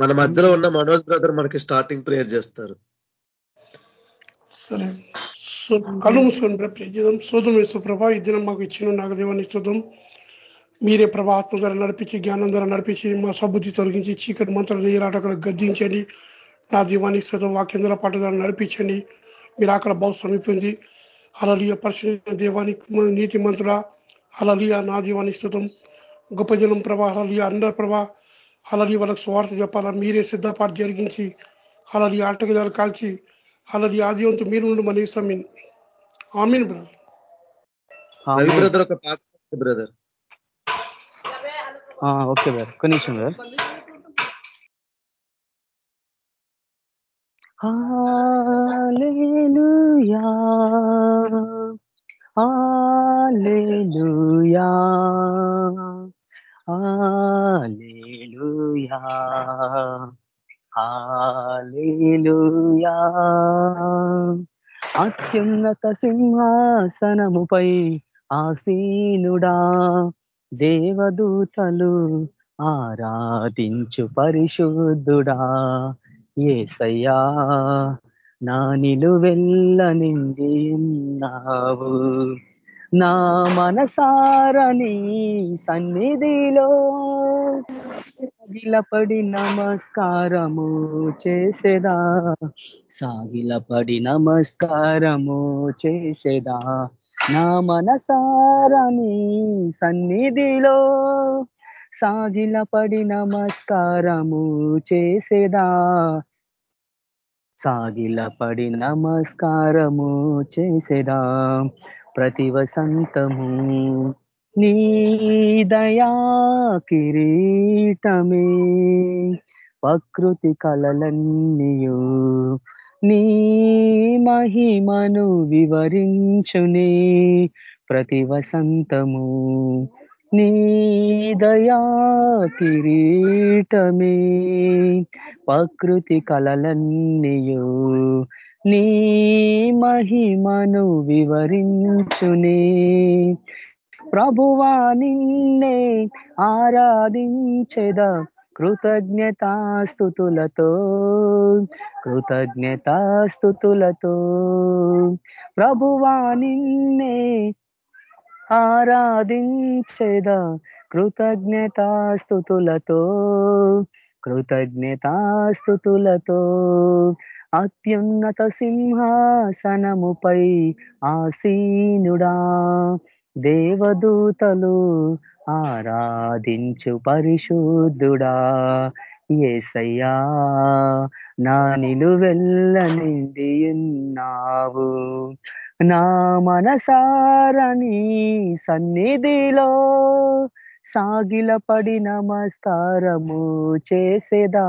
మన మధ్యలో ఉన్న మనోజ్ బ్రదర్ మనకి స్టార్టింగ్ ప్రేయర్ చేస్తారు. సరే. కళ్ళు మూసుకొని ప్రే చేద్దాం శోధం వేసు ప్రభా. ఈ దినం మాకు ఇచ్చిన నాగదేవాన్ని శోధం మీరే ప్రభా ఆత్మ ధర నడిపించి జ్ఞానం ధర నడిపించి మా సబుద్ధి తొలగించి చీకటి మంత్రాలు చేయరాటక్కడ గద్దించండి. నా దీవానికి శోధం పాట ద్వారా నడిపించండి. మీరు అక్కడ బాగు సమీపింది. అలలియ పరిశుభ్ర దేవానికి నీతి మంత్రుల అలలియ నా దీవానికి శుతం గొప్ప జనం ప్రభా. అలలియ అందరి ప్రభా. అలలి వాళ్ళకి స్వార్థ చెప్పాలా? మీరే సిద్ధపాటు జరిగించి అలలి ఆటగదాలు కాల్చి అలలి ఆదివంతు మీరు నుండి మన ఇస్తామీన్ ఆమీన్ బ్రదర్. బ్రదర్ ఒక పాట బ్రదర్. Okay brother. ఒక నిమిషం brother. Hallelujah. Hallelujah. Hallelujah. Hallelujah. అత్యున్నత సింహాసనముపై ఆసీనుడా దేవదూతలు ఆరాధించు పరిశుద్ధుడా ఏసయ్యా నా నిలువెల్ల నిండి ఉన్నావు నా మనసారని సన్నిధిలో సాగిలపడి నమస్కారము చేసేదా? సాగిలపడి నమస్కారము చేసేదా? నా మనసారని సన్నిధిలో? సాగిలపడి నమస్కారము చేసేదా? సాగిలపడి నమస్కారము చేసేదా? ప్రతి వసంతము నీ దయా కిరీటమే. ప్రకృతి కలలన్నీయు నీ మహిమను వివరించునే. ప్రతి వసంతము నీ దయా కిరీటమే. ప్రకృతి కలలన్నీయు నీ మహిమను వివరించునే. ప్రభువా నిన్నే ఆరాధించెద కృతజ్ఞతాస్థుతులతో కృతజ్ఞతాస్థుతులతో. ప్రభువా నిన్నే ఆరాధించేద కృతజ్ఞతాస్థుతులతో కృతజ్ఞతాస్థుతులతో. అత్యున్నత సింహాసనముపై ఆసీనుడా దేవదూతలు ఆరాధించు పరిశుద్ధుడా. ఏసయ్యా నా నిలువెల్ల నిండి ఉన్నావు నా మనసారని సన్నిధిలో సాగిలపడి నమస్కారము చేసేదా?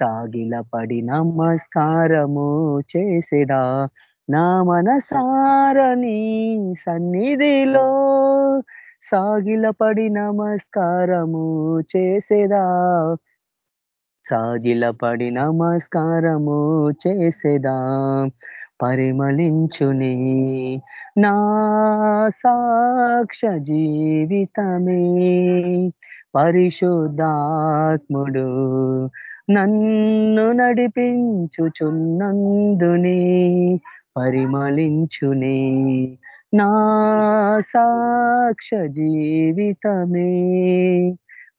సాగిలపడి నమస్కారము చేసేదా? నా మనసారని సన్నిధిలో సాగిలపడి నమస్కారము చేసేదా? సాగిలపడి నమస్కారము చేసేదా? పరిమళించుని నా సాక్ష జీవితమే. పరిశుద్ధాత్ముడు నన్ను నడిపించుచున్నందుని పరిమళించునే నా సాక్ష జీవితమే.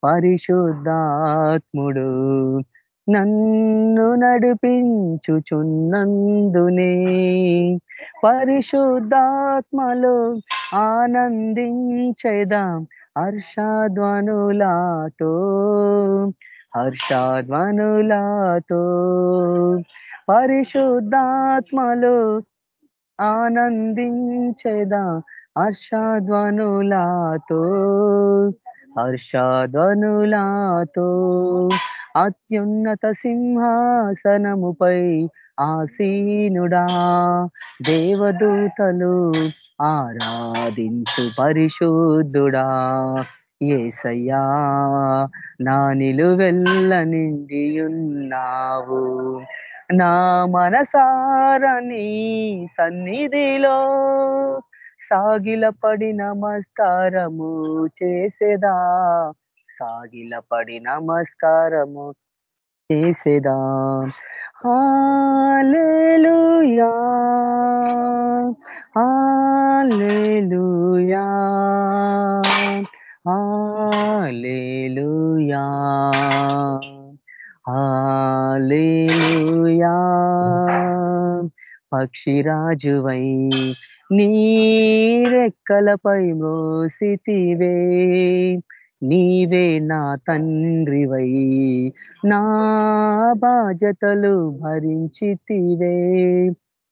పరిశుద్ధాత్ముడు నన్ను నడిపించుచున్నందునే. పరిశుద్ధాత్మలో ఆనందించేదాం హర్షాధ్వనులాతో హర్షాధ్వనులాతో. పరిశుద్ధాత్మలో ఆనందించేదా హర్షధ్వనులాతో? హర్షధ్వనులాతో అత్యున్నత సింహాసనముపై ఆసీనుడా దేవదూతలు ఆరాధించు పరిశుద్ధుడా. ఏసయ్యా నా నిలువెల్ల నిండి ఉన్నావు నా మనసారని సన్నిధిలో సాగిలపడి నమస్కారము చేసేదా? సాగిలపడి నమస్కారము చేసేదా? Hallelujah hallelujah hallelujah. హాలేలుయా పక్షిరాజువై నీరెక్కలపై మోసితివే నీవే నా తండ్రివై నా బాధ్యతలు భరించితివే.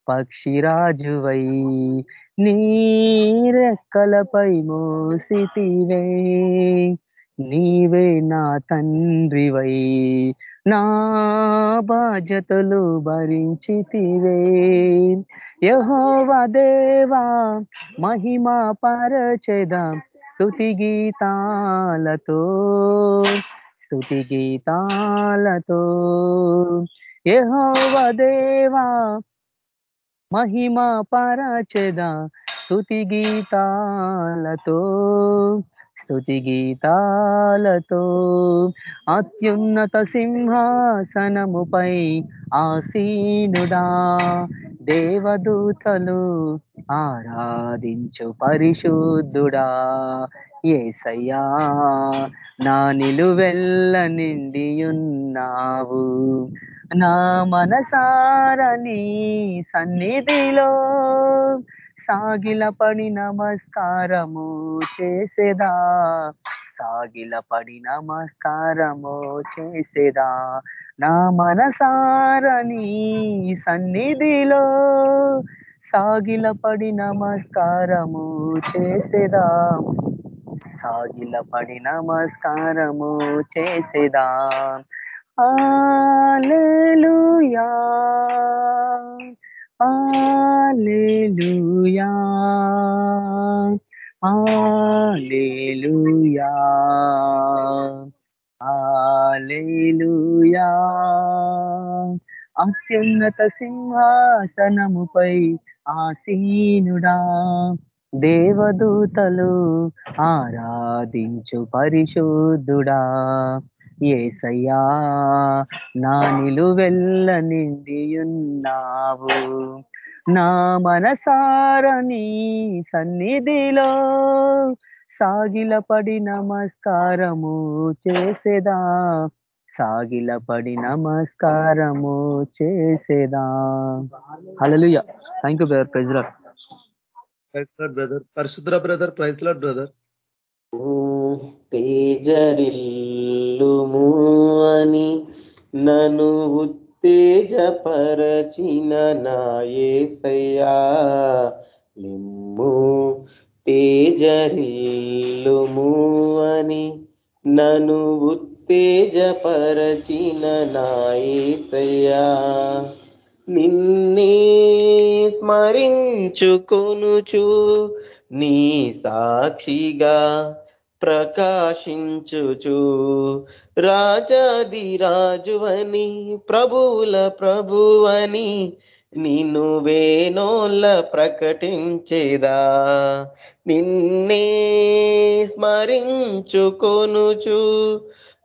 పక్షిరాజువై నీరెక్కలపై మోసితివే నీవే నా తండ్రివై నా బాధ్యతలు భరించితివే. యహోవా దేవా మహిమా పరచెదాం స్థుతి గీతాలతో స్థుతి గీతాలతో. యహోవ దేవా మహిమా పరచెదా స్థుతి గీతాలతో స్థుతి గీతాలతో అత్యున్నత సింహాసనముపై ఆసీనుడా. దేవదూతలు ఆరాధించు పరిశుద్ధుడా. ఏసయ్యా నా నిలువెల్ల నిండియున్నావు. నా మనసారని సన్నిధిలో సాగిల పడి నమస్కారము చేసేదా? సాగిల పడి నమస్కారము చేసేదా? నా మనసారని సన్నిధిలో సాగిల పడి నమస్కారము చేసేదా? సాగిల పడి నమస్కారము చేసేదా? ఆలేలుయా! ఆలేలుయా ఆలేలుయా ఆలేలుయా అత్యున్నత సింహాసనముపై ఆసీనుడా. దేవదూతలు ఆరాధించు పరిశుద్ధుడా. ఏసయ్యా నా నిలువెల్ల నిండియున్నావు. నా మనసారని సన్నిధిలో సాగిల పడి నమస్కారము చేసేదా? సాగిల పడి నమస్కారము చేసేదా hallelujah thank you brother praise brother పరిశుద్ర బ్రదర్ ప్రైజ్ లాడ్ బ్రదర్ తేజరిల్లుము అని నన్ను ఉత్తేజపరచిన నాయసయ్యా. లిమ్ము తేజరిల్లుము అని నన్ను ఉత్తేజపరచిన నాయసయ్యా. నిన్నే స్మరించుకొనుచు నీ సాక్షిగా ప్రకాశించుచు. రాజాది రాజువని ప్రభువుల ప్రభువని నిన్ను వేనోళ్ళ ప్రకటించేదా. నిన్నే స్మరించుకొనుచు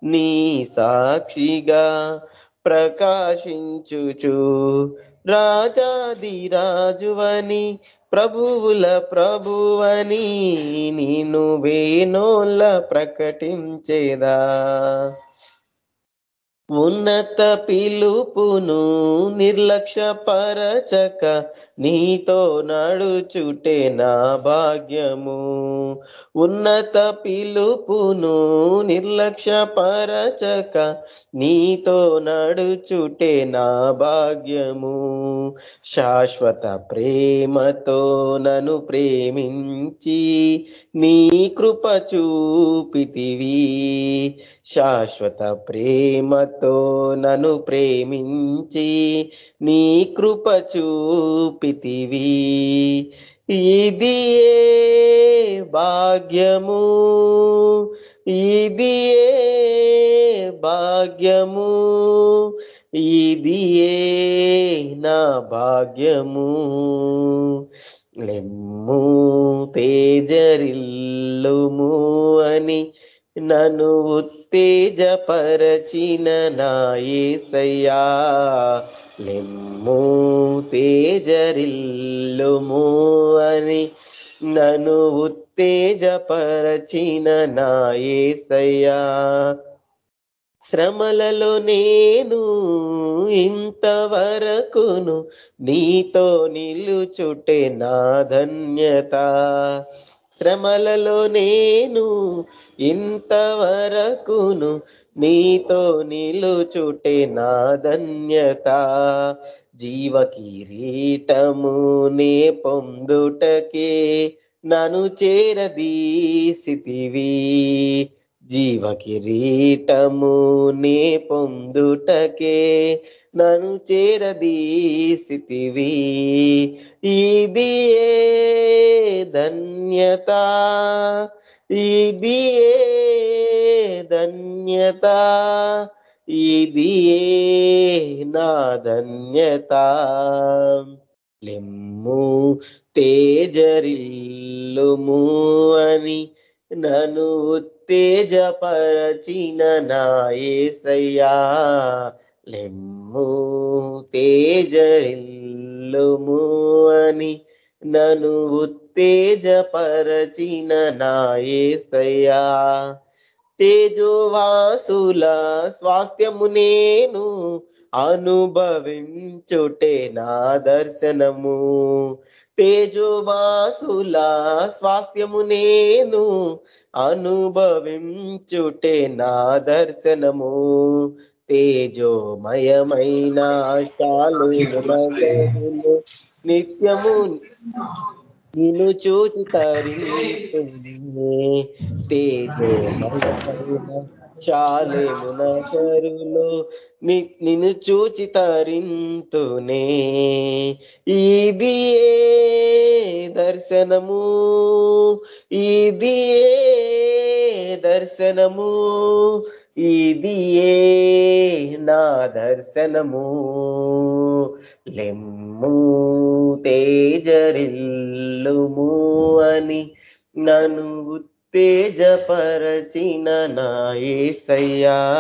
నీ సాక్షిగా ప్రకాశించుచు. రాజాది రాజువని ప్రభువుల ప్రభువని నువ్వే వేనోళ్ళ ప్రకటించేదా? ఉన్నత పిలుపును నిర్లక్ష్య పరచక నీతో నడుచుటే నా భాగ్యము. ఉన్నత పిలుపును నిర్లక్ష్య పరచక నీతో నడుచుటే నా భాగ్యము. శాశ్వత ప్రేమతో నను ప్రేమించి నీ కృప చూపితివి. శాశ్వత ప్రేమతో నను ప్రేమించి నీ కృప చూపితివి. ఇది భాగ్యము ఇది భాగ్యము ఇది నా భాగ్యము. లెమ్ము తేజరిల్లుము అని నను ఉత్తేజపరచిన నాయసయ్యా లెమ్ము తేజరిల్లుము అని నను ఉత్తేజపరచిన నాయసయ్యా. శ్రమలలో నేను ఇంతవరకును నీతో నిలుచుటే నా ధన్యత. శ్రమలలో నేను ఇంతవరకును నీతో నిలుచుటే నా ధన్యత. జీవ కిరీటము నే పొందుటకే నను చేరదీసితివి. జీవ కిరీటము నే పొందుటకే నను చేరదీసితివి. ఇది ఏ ధన్యత. ఇది ధన్యత ఇది నా ధన్యత లెమ్ము తేజరిల్లుము అని నను ఉత్తేజపరచిన నాయసయ్యా లెమ్ము తేజరిల్లుము అని నను ఉత్తేజపరచిన నా ఏసయ్యా తేజోవాసుల స్వాస్థ్యము నేను అనుభవించుటే నా దర్శనము తేజోవాసుల స్వాస్థ్యము నేను అనుభవించుటే నా దర్శనము తేజోమయమైన శాలు నిత్యము నిన్ను చూచి తరింతు తేజో చాలే మున కరులో నిన్ను చూచి తరింతునే. ఇది దర్శనము? ఇది దర్శనము? ఇది నా దర్శనము? లెమ్ము తేజరిల్లుము అని నన్ను ఉత్తేజపరచిన నాయసయ్యా.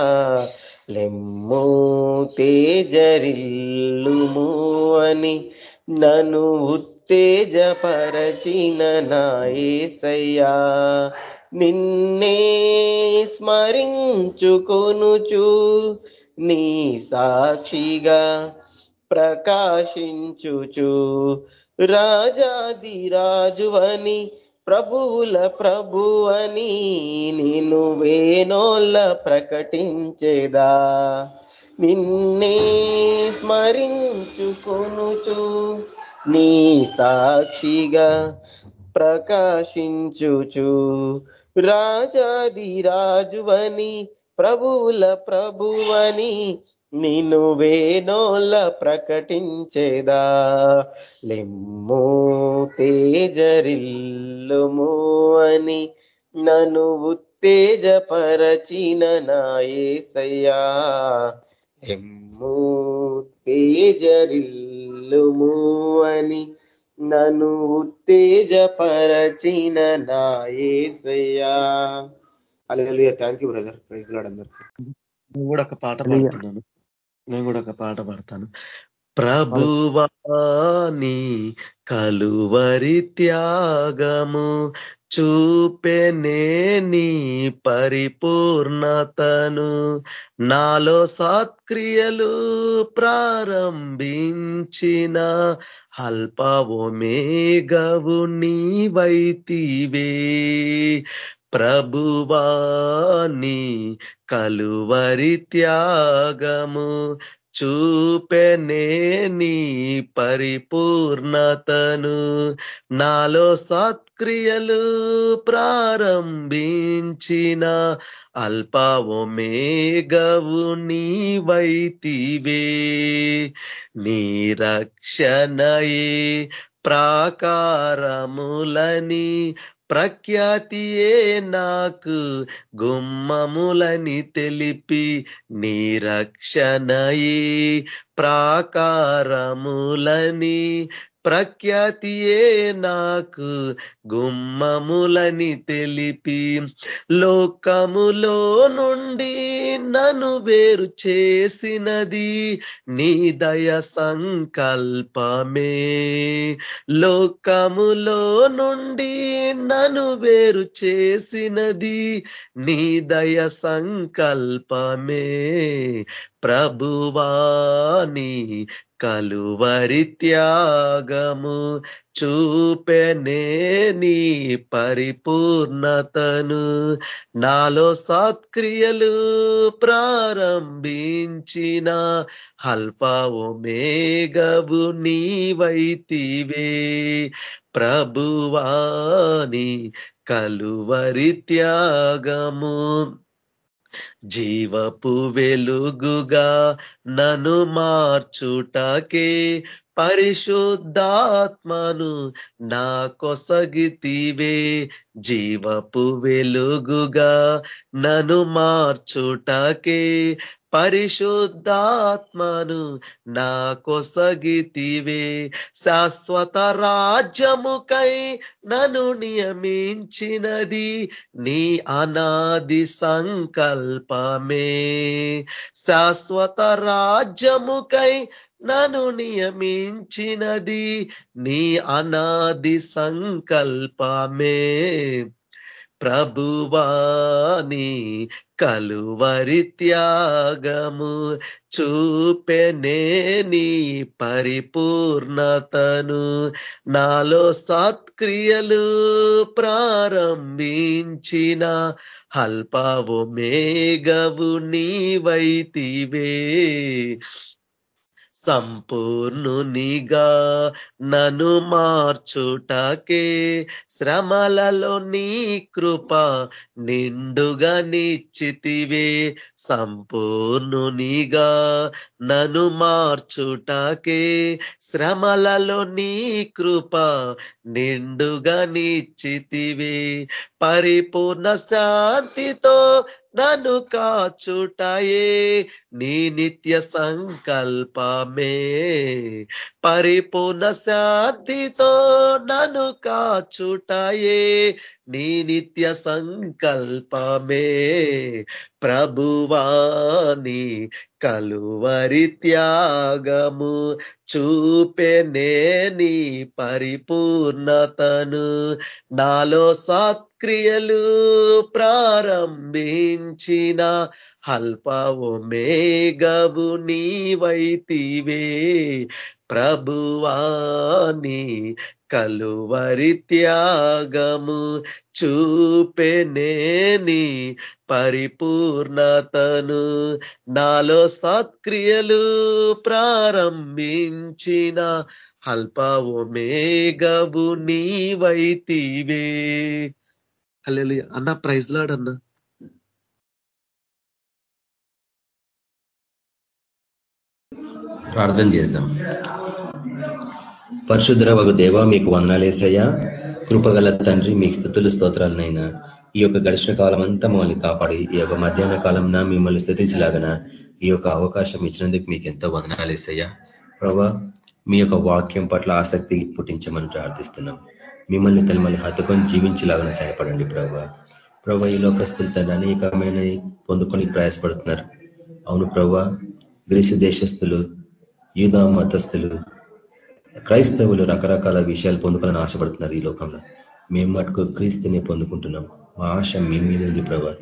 లెమ్ము తేజరిల్లుము అని నన్ను ఉత్తేజపరచిన నాయసయ్యా. నిన్నే స్మరించుకొనుచు నీ సాక్షిగా ప్రకాశించుచు. రాజాది రాజువని ప్రభువుల ప్రభువని నేను వేనోళ్ళ ప్రకటించేదా. నిన్నే స్మరించుకొనుచు నీ సాక్షిగా ప్రకాశించుచు. రాజాది రాజువని ప్రభువుల ప్రభువని నిను వేనోళ్ళ ప్రకటించేదా? లెమ్ము తేజరిల్లుము అని నన్ను ఉత్తేజపరచిన నాయసయ్యా ఏసయ్యా. తేజరిల్లుము అని నన్ను ఉత్తేజపరచిన నాయసయ్యా Yesayya. Thank you brother praise Lord అందరికీ. కూడా ఒక పాట పాడుతున్నాను. నేను కూడా ఒక పాట పాడతాను. ప్రభువాని కలువరి త్యాగము చూపెనే నీ పరిపూర్ణతను. నాలో సత్క్రియలు ప్రారంభించిన అల్పవోమేగవు నీవైతివే ప్రభువాని కలువరి త్యాగము చూపెనే నీ పరిపూర్ణతను. నాలో సత్క్రియలు ప్రారంభించిన అల్పవమేగవు నీవైతివే నీ రక్షణయే ప్రాకారములని ప్రఖ్యాతియే నాకు గుమ్మములని తెలిపి నిరక్షణయే ప్రాకారములని ప్రఖ్యాతియే నాకు గుమ్మములని తెలిపి లోకములో నుండి నన్ను వేరు చేసినది నీ దయ సంకల్పమే. లోకములో నుండి నన్ను వేరు చేసినది నీ దయ సంకల్పమే. ప్రభువాని కలువరి త్యాగము చూపెనే నీ పరిపూర్ణతను. నాలో సత్క్రియలు ప్రారంభించిన అల్పావు మేఘవు నీవైతివే ప్రభువాని కలువరి త్యాగము జీవపు వెలుగుగా నను మార్చుటకే పరిశుద్ధాత్మను నా కొసగితివే. జీవపు వెలుగుగా నను మార్చుటకే పరిశుద్ధాత్మను నా కొసగితివే. శాశ్వత రాజ్యముకై నను నియమించినది నీ అనాది సంకల్పమే. శాశ్వత రాజ్యముకై నను నియమించినది నీ అనాది సంకల్పమే. ప్రభువాని కలువరి త్యాగము చూపెనే నీ పరిపూర్ణతను. నాలో సత్క్రియలు ప్రారంభించిన అల్పవు మేఘవు నీవైతివే సంపూర్ణునిగా నను మార్చుటకే శ్రమలలో నీ కృప నిండుగా నిచ్చితివే సంపూర్ణునిగా నను మార్చుటకే శ్రమలలో నీ కృప నిండుగా నిచ్చితివే పరిపూర్ణ శాంతితో నన్ను కాచుటయే నీ నిత్య సంకల్పమే. పరిపూర్ణ శాంతితో నన్ను కాచుటయే నీ నిత్య సంకల్పమే. ప్రభువాని కలువరి త్యాగము చూపెనే నీ పరిపూర్ణతను. నాలో సత్క్రియలు ప్రారంభించిన అల్పవు మేఘవు నీవైతివే ప్రభువాని కలువరి త్యాగము చూపెనేని పరిపూర్ణతను. నాలో సత్క్రియలు ప్రారంభించిన అల్పవు మేఘవు నీవైతివే అల్లెలు అన్న ప్రైజ్ లాడ్ అన్న. ప్రార్థన చేద్దాం. పరిశుద్ర ఒక దేవ మీకు వందనాలేసయ్యా కృపగల తండ్రి మీకు స్థుతులు స్తోత్రాలనైనా. ఈ యొక్క గడిచిన కాలం అంతా మమ్మల్ని కాపాడి ఈ యొక్క మధ్యాహ్న కాలంన మిమ్మల్ని స్థుతించలాగన ఈ యొక్క అవకాశం ఇచ్చినందుకు మీకు ఎంతో వందనాలేసయ్యా ప్రభా మీ యొక్క వాక్యం పట్ల ఆసక్తి పుట్టించమని ప్రార్థిస్తున్నాం. మిమ్మల్ని తలమల్ని హత్తుకొని జీవించలాగన సహాయపడండి ప్రభా. ప్రభా ఈ లోకస్తులు తన అనేకమైన పొందుకొని ప్రయాసపడుతున్నారు. అవును ప్రభా గ్రీసు దేశస్తులు యూదా మతస్థులు క్రైస్తవులు రకరకాల విషయాలు పొందుకోవాలని ఆశపడుతున్నారు ఈ లోకంలో. మేము మటుకు క్రీస్తుని పొందుకుంటున్నాం. మా ఆశ మీ మీద ఉంది ప్రభా.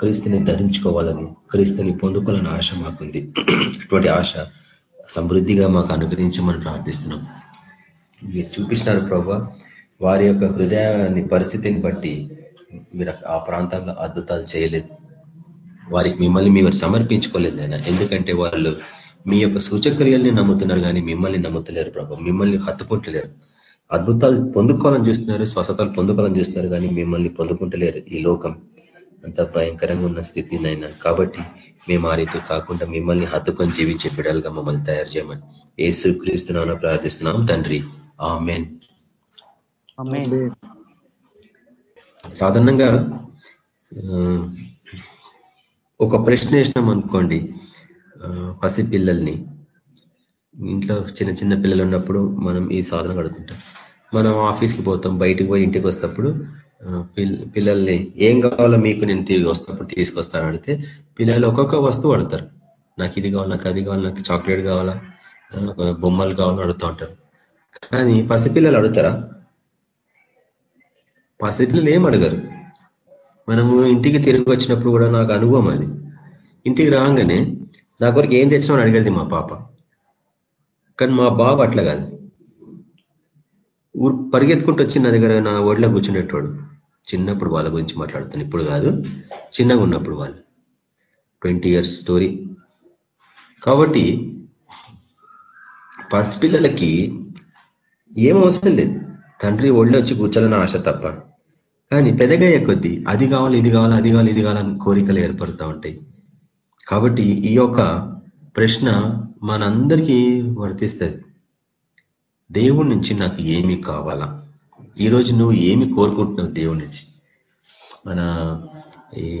క్రీస్తుని ధరించుకోవాలని క్రీస్తుని పొందుకోవాలని ఆశ మాకుంది. అటువంటి ఆశ సమృద్ధిగా మాకు అనుగ్రహించమని ప్రార్థిస్తున్నాం. మీరు చూపిస్తున్నారు ప్రభా వారి యొక్క హృదయాన్ని పరిస్థితిని బట్టి మీరు ఆ ప్రాంతంలో అద్భుతాలు చేయలేదు. వారికి మిమ్మల్ని మీరు సమర్పించుకోలేదు ఎందుకంటే వాళ్ళు మీ యొక్క సూచక్రియల్ని నమ్ముతున్నారు కానీ మిమ్మల్ని నమ్ముతలేరు ప్రభు. మిమ్మల్ని హత్తుకుంటలేరు. అద్భుతాలు పొందుకోవాలని చూస్తున్నారు స్వస్థతలు పొందుకోవాలని చూస్తున్నారు కానీ మిమ్మల్ని పొందుకుంటలేరు ఈ లోకం. అంత భయంకరంగా ఉన్న స్థితి నైనా కాబట్టి మేము ఆ రీతి కాకుండా మిమ్మల్ని హత్తుకొని జీవించే బిడలుగా మమ్మల్ని తయారు చేయమని ఏసు క్రీస్తున్నామని ప్రార్థిస్తున్నాం తండ్రి. ఆ మెన్ సాధారణంగా ఒక ప్రశ్న వేసినాం అనుకోండి. పసిపిల్లల్ని. ఇంట్లో చిన్న చిన్న పిల్లలు ఉన్నప్పుడు మనం ఈ సాధన కడుతుంటాం. మనం ఆఫీస్కి పోతాం బయటికి పోయి ఇంటికి వస్తప్పుడు పిల్లల్ని ఏం కావాలో మీకు నేను తిరిగి వస్తున్నప్పుడు తీసుకొస్తాను అడిగితే పిల్లలు ఒక్కొక్క వస్తువు అడుగుతారు. నాకు ఇది కావాలి నాకు అది కావాలి నాకు చాక్లెట్ కావాలా బొమ్మలు కావాలని అడుగుతూ ఉంటారు. కానీ పసిపిల్లలు అడుగుతారా? పసిపిల్లలు ఏం అడగరు. మనము ఇంటికి తిరిగి వచ్చినప్పుడు కూడా నాకు అనుభవం అది. ఇంటికి రాగానే నా కొరకు ఏం తెచ్చినామని అడిగేది మా పాప. కానీ మా బాబు అట్లా కాదు. ఊరు పరిగెత్తుకుంటూ వచ్చి నా దగ్గర నా ఒడిలో కూర్చునేటోడు. చిన్నప్పుడు వాళ్ళ గురించి మాట్లాడుతాను ఇప్పుడు కాదు చిన్నగా ఉన్నప్పుడు వాళ్ళు. Twenty years story. కాబట్టి పసిపిల్లలకి ఏం అవసరం లేదు. తండ్రి ఒళ్ళో వచ్చి కూర్చోాలని ఆశ తప్ప. కానీ పెదగయ్యే కొద్దీ అది కావాలి ఇది కావాలి అది కావాలి ఇది కావాలని కోరికలు ఏర్పడుతూ ఉంటాయి. కాబట్టి ఈ యొక్క ప్రశ్న మనందరికీ వర్తిస్తుంది. దేవుడి నుంచి నాకు ఏమి కావాలా? ఈరోజు నువ్వు ఏమి కోరుకుంటున్నావు దేవుడి నుంచి? మన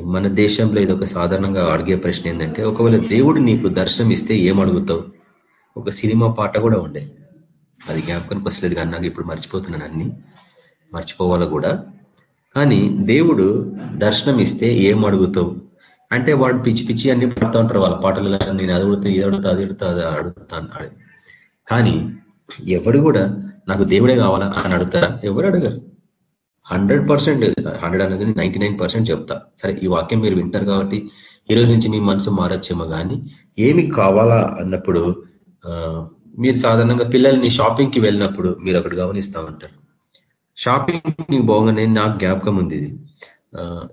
మన దేశంలో ఇది ఒక సాధారణంగా అడిగే ప్రశ్న ఏంటంటే ఒకవేళ దేవుడు నీకు దర్శనం ఇస్తే ఏం అడుగుతావు? ఒక సినిమా పాట కూడా ఉండే. అది జ్ఞాపకానికి వస్తలేదు కానీ నాకు ఇప్పుడు మర్చిపోతున్నాను అన్ని. మర్చిపోవాలా కూడా? కానీ దేవుడు దర్శనం ఇస్తే ఏం అడుగుతావు? అంటే వాడు పిచ్చి పిచ్చి అన్ని పడుతూ ఉంటారు వాళ్ళ పాటలు నేను అది అడుగుతా ఇది అడుగుతా అది అడుగుతా అది అడుగుతాను కానీ ఎవడు కూడా నాకు దేవుడే కావాలా అని అడుగుతారా? ఎవరు అడగరు. హండ్రెడ్ పర్సెంట్ హండ్రెడ్ అనేది నైన్టీ నైన్ పర్సెంట్ చెప్తా. సరే ఈ వాక్యం మీరు వింటారు కాబట్టి ఈ రోజు నుంచి మీ మనసు మారచ్చేమో కానీ ఏమి కావాలా అన్నప్పుడు మీరు సాధారణంగా పిల్లల్ని షాపింగ్కి వెళ్ళినప్పుడు మీరు అక్కడ గమనిస్తూ ఉంటారు. షాపింగ్ పోగానే నాకు జ్ఞాపకం ఉంది ఇది.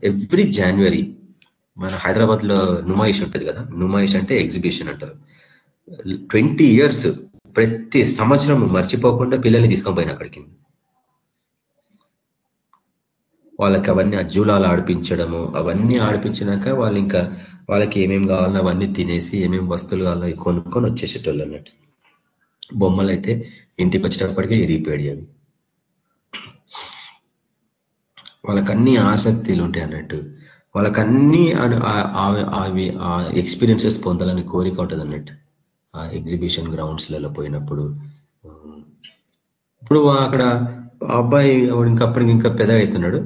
ఎవ్రీ జాన్వరి మన హైదరాబాద్లో నుమాయిష్ ఉంటుంది కదా నుమాయిష్ అంటే ఎగ్జిబిషన్ అంటారు. ట్వంటీ ఇయర్స్ ప్రతి సంవత్సరం మర్చిపోకుండా పిల్లల్ని తీసుకొని పోయిన అక్కడికి. వాళ్ళకి అవన్నీ అజ్జూలాలు ఆడిపించడము అవన్నీ ఆడిపించినాక వాళ్ళు ఇంకా వాళ్ళకి ఏమేమి కావాలన్నా అవన్నీ తినేసి ఏమేమి వస్తువులు కావాలన్నా కొనుక్కొని వచ్చేసేటోళ్ళు అన్నట్టు. బొమ్మలు అయితే ఇంటికి వచ్చేటప్పటికే ఎరిగిపోయాడు అవి. వాళ్ళకన్నీ ఆసక్తిలు ఉంటాయి అన్నట్టు. వాళ్ళకన్నీ అవి ఆ ఎక్స్పీరియన్సెస్ పొందాలని కోరిక ఉంటుంది అన్నట్టు. ఆ ఎగ్జిబిషన్ గ్రౌండ్స్లలో పోయినప్పుడు ఇప్పుడు అక్కడ అబ్బాయి ఇంకప్పటికి ఇంకా పెద్ద అవుతున్నాడు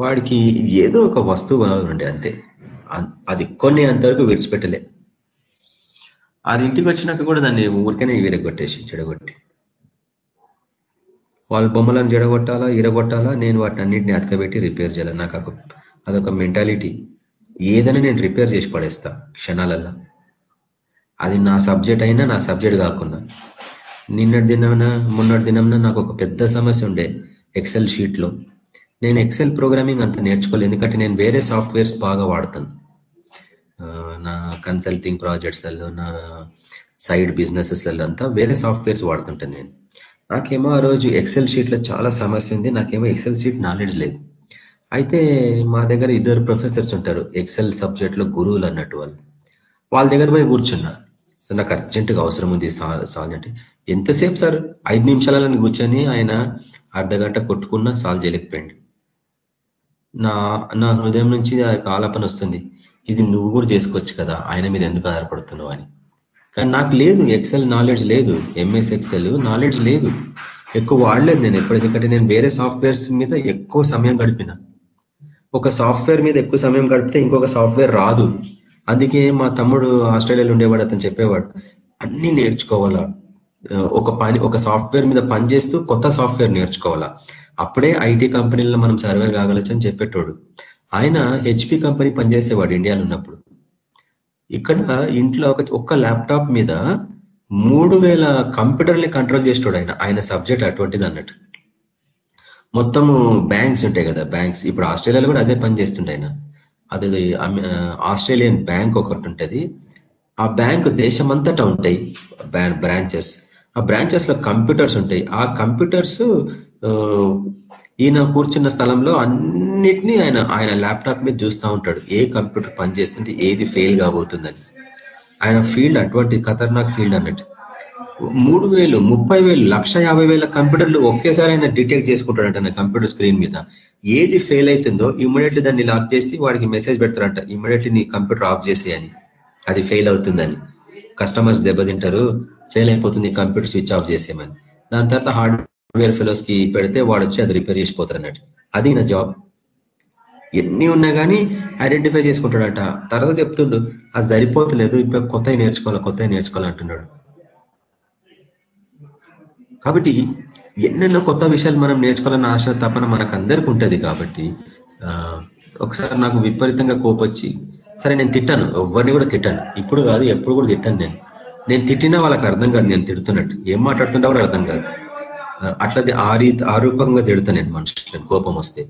వాడికి ఏదో ఒక వస్తువు కావాలండి అంతే. అది కొన్ని అంతవరకు విడిచిపెట్టలే. అది ఇంటికి వచ్చినాక కూడా దాన్ని ఊరికనే విరగొట్టేసి చెడగొట్టి. వాళ్ళ బొమ్మలను జడగొట్టాలా ఇరగొట్టాలా నేను వాటిని అన్నింటినీ అతకబెట్టి రిపేర్ చేయాలి. నాకు అదొక మెంటాలిటీ. ఏదైనా నేను రిపేర్ చేసి పడేస్తా క్షణాలల్లో. అది నా సబ్జెక్ట్ అయినా నా సబ్జెక్ట్ కాకుండా. నిన్నటి దినమున మొన్నటి దినంన నాకు ఒక పెద్ద సమస్య ఉండే ఎక్సెల్ షీట్లో. నేను ఎక్సెల్ ప్రోగ్రామింగ్ అంత నేర్చుకోలేదు ఎందుకంటే నేను వేరే సాఫ్ట్వేర్స్ బాగా వాడతాను. నా కన్సల్టింగ్ ప్రాజెక్ట్స్లలో నా సైడ్ బిజినెసెస్లలో అంతా వేరే సాఫ్ట్వేర్స్ వాడుతుంటాను నేను. నాకేమో ఆ రోజు ఎక్సెల్ షీట్లో చాలా సమస్య ఉంది నాకేమో ఎక్సెల్ షీట్ నాలెడ్జ్ లేదు. అయితే మా దగ్గర ఇద్దరు ప్రొఫెసర్స్ ఉంటారు. ఎక్సెల్ సబ్జెక్ట్లో గురువులు అన్నట్టు వాళ్ళు. వాళ్ళ దగ్గర పోయి కూర్చున్నా. సో నాకు అర్జెంటుగా అవసరం ఉంది సాల్వ్ అంటే ఎంతసేపు సార్? ఐదు నిమిషాలని కూర్చొని ఆయన అర్ధ గంట కొట్టుకున్నా సాల్వ్ చేయలేకపోయింది నా నా హృదయం నుంచి ఆలాపన వస్తుంది. ఇది నువ్వు కూడా చేసుకోవచ్చు కదా. ఆయన మీద ఎందుకు ఆధారపడుతున్నావు అని. కానీ నాకు లేదు. ఎక్సెల్ నాలెడ్జ్ లేదు. ఎంఎస్ ఎక్సెల్ నాలెడ్జ్ లేదు. ఎక్కువ వాడలేదు నేను. ఎప్పుడు ఎందుకంటే నేను వేరే సాఫ్ట్వేర్స్ మీద ఎక్కువ సమయం గడిపిన. ఒక సాఫ్ట్వేర్ మీద ఎక్కువ సమయం గడిపితే ఇంకొక సాఫ్ట్వేర్ రాదు. అందుకే మా తమ్ముడు ఆస్ట్రేలియాలో ఉండేవాడు అతను చెప్పేవాడు అన్ని నేర్చుకోవాలా? ఒక పని ఒక సాఫ్ట్వేర్ మీద పనిచేస్తూ కొత్త సాఫ్ట్వేర్ నేర్చుకోవాలా? అప్పుడే ఐటీ కంపెనీలో మనం సర్వే కాగలచ్చు అని చెప్పేటోడు. ఆయన హెచ్పి కంపెనీ పనిచేసేవాడు ఇండియాలో ఉన్నప్పుడు. ఇక్కడ ఇంట్లో ఒక ఒక్క ల్యాప్టాప్ మీద మూడు వేల కంప్యూటర్ని కంట్రోల్ చేస్తాడు ఆయన. ఆయన సబ్జెక్ట్ అటువంటిది అన్నట్టు. మొత్తము బ్యాంక్స్ ఉంటాయి కదా బ్యాంక్స్ ఇప్పుడు ఆస్ట్రేలియాలో కూడా అదే పని చేస్తుండే ఆయన. అది ఆస్ట్రేలియన్ బ్యాంక్ ఒకటి ఉంటుంది. ఆ బ్యాంక్ దేశమంతటా ఉంటాయి బ్రాంచెస్ ఆ బ్రాంచెస్లో కంప్యూటర్స్ ఉంటాయి. ఆ కంప్యూటర్స్ ఈయన కూర్చున్న స్థలంలో అన్నిటినీ ఆయన ఆయన ల్యాప్టాప్ మీద చూస్తూ ఉంటాడు. ఏ కంప్యూటర్ పనిచేస్తుంది ఏది ఫెయిల్ కాబోతుందని. ఆయన ఫీల్డ్ అటువంటి ఖతర్నాక్ ఫీల్డ్ అన్నట్టు. మూడు వేలు ముప్పై వేలు లక్ష యాభై వేల కంప్యూటర్లు ఒకేసారి ఆయన డిటెక్ట్ చేసుకుంటాడంట కంప్యూటర్ స్క్రీన్ మీద. ఏది ఫెయిల్ అవుతుందో ఇమ్మీడియట్లీ దాన్ని లాక్ చేసి వాడికి మెసేజ్ పెడతారంట ఇమ్మీడియట్లీ నీ కంప్యూటర్ ఆఫ్ చేసేయని అది ఫెయిల్ అవుతుందని. కస్టమర్స్ దెబ్బతింటారు ఫెయిల్ అయిపోతుంది కంప్యూటర్ స్విచ్ ఆఫ్ చేసేయమని. దాని తర్వాత హార్డ్వేర్ ఫెలోస్కి పెడితే వాడు వచ్చి అది రిపేర్ చేసిపోతారు అన్నట్టు అది నా జాబ్. ఎన్ని ఉన్నా కానీ ఐడెంటిఫై చేసుకుంటాడట. తర్వాత చెప్తుండు అది సరిపోతలేదు ఇప్పుడు కొత్త నేర్చుకోవాలి కొత్త నేర్చుకోవాలి అంటున్నాడు. కాబట్టి ఎన్నెన్నో కొత్త విషయాలు మనం నేర్చుకోవాలన్న ఆశ తపన మనకు అందరికీ ఉంటుంది కాబట్టి ఒకసారి నాకు విపరీతంగా కోపొచ్చి సరే నేను తిట్టాను ఎవరిని కూడా తిట్టాను. ఇప్పుడు కాదు ఎప్పుడు కూడా తిట్టాను నేను. నేను తిట్టినా వాళ్ళకి అర్థం కాదు నేను తిడుతున్నట్టు. ఏం మాట్లాడుతుంటా కూడా అర్థం కాదు. అట్లది ఆ రీతి ఆరూపంగా తిడతాను నేను మనుషులను కోపం వస్తే.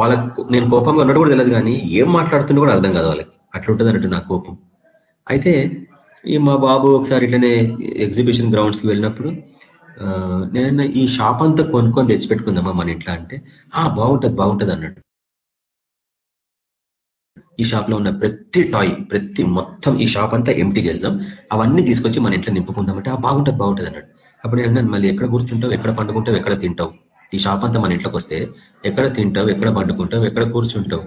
వాళ్ళకు నేను కోపంగా ఉన్నట్టు కూడా తెలియదు కానీ ఏం మాట్లాడుతుంటే కూడా అర్థం కాదు వాళ్ళకి. అట్లుంటుంది అన్నట్టు నా కోపం. అయితే ఈ మా బాబు ఒకసారి ఇట్లనే ఎగ్జిబిషన్ గ్రౌండ్స్కి వెళ్ళినప్పుడు నేను ఈ షాప్ అంతా కొనుక్కొని తెచ్చిపెట్టుకుందామా మన ఇంట్లో అంటే ఆ బాగుంటుంది బాగుంటుంది అన్నట్టు ఈ షాప్లో ఉన్న ప్రతి టాయ్ ప్రతి మొత్తం ఈ షాప్ అంతా ఎంటీ చేద్దాం అవన్నీ తీసుకొచ్చి మన ఇంట్లో నింపుకుందామంటే ఆ బాగుంటుంది బాగుంటుంది అన్నట్టు అప్పుడు నేను మళ్ళీ ఎక్కడ కూర్చుంటావు ఎక్కడ పండుకుంటావు ఎక్కడ తింటావు? ఈ షాప్ అంతా మన ఇంట్లోకి వస్తే ఎక్కడ తింటావు ఎక్కడ పండుకుంటావు ఎక్కడ కూర్చుంటావు?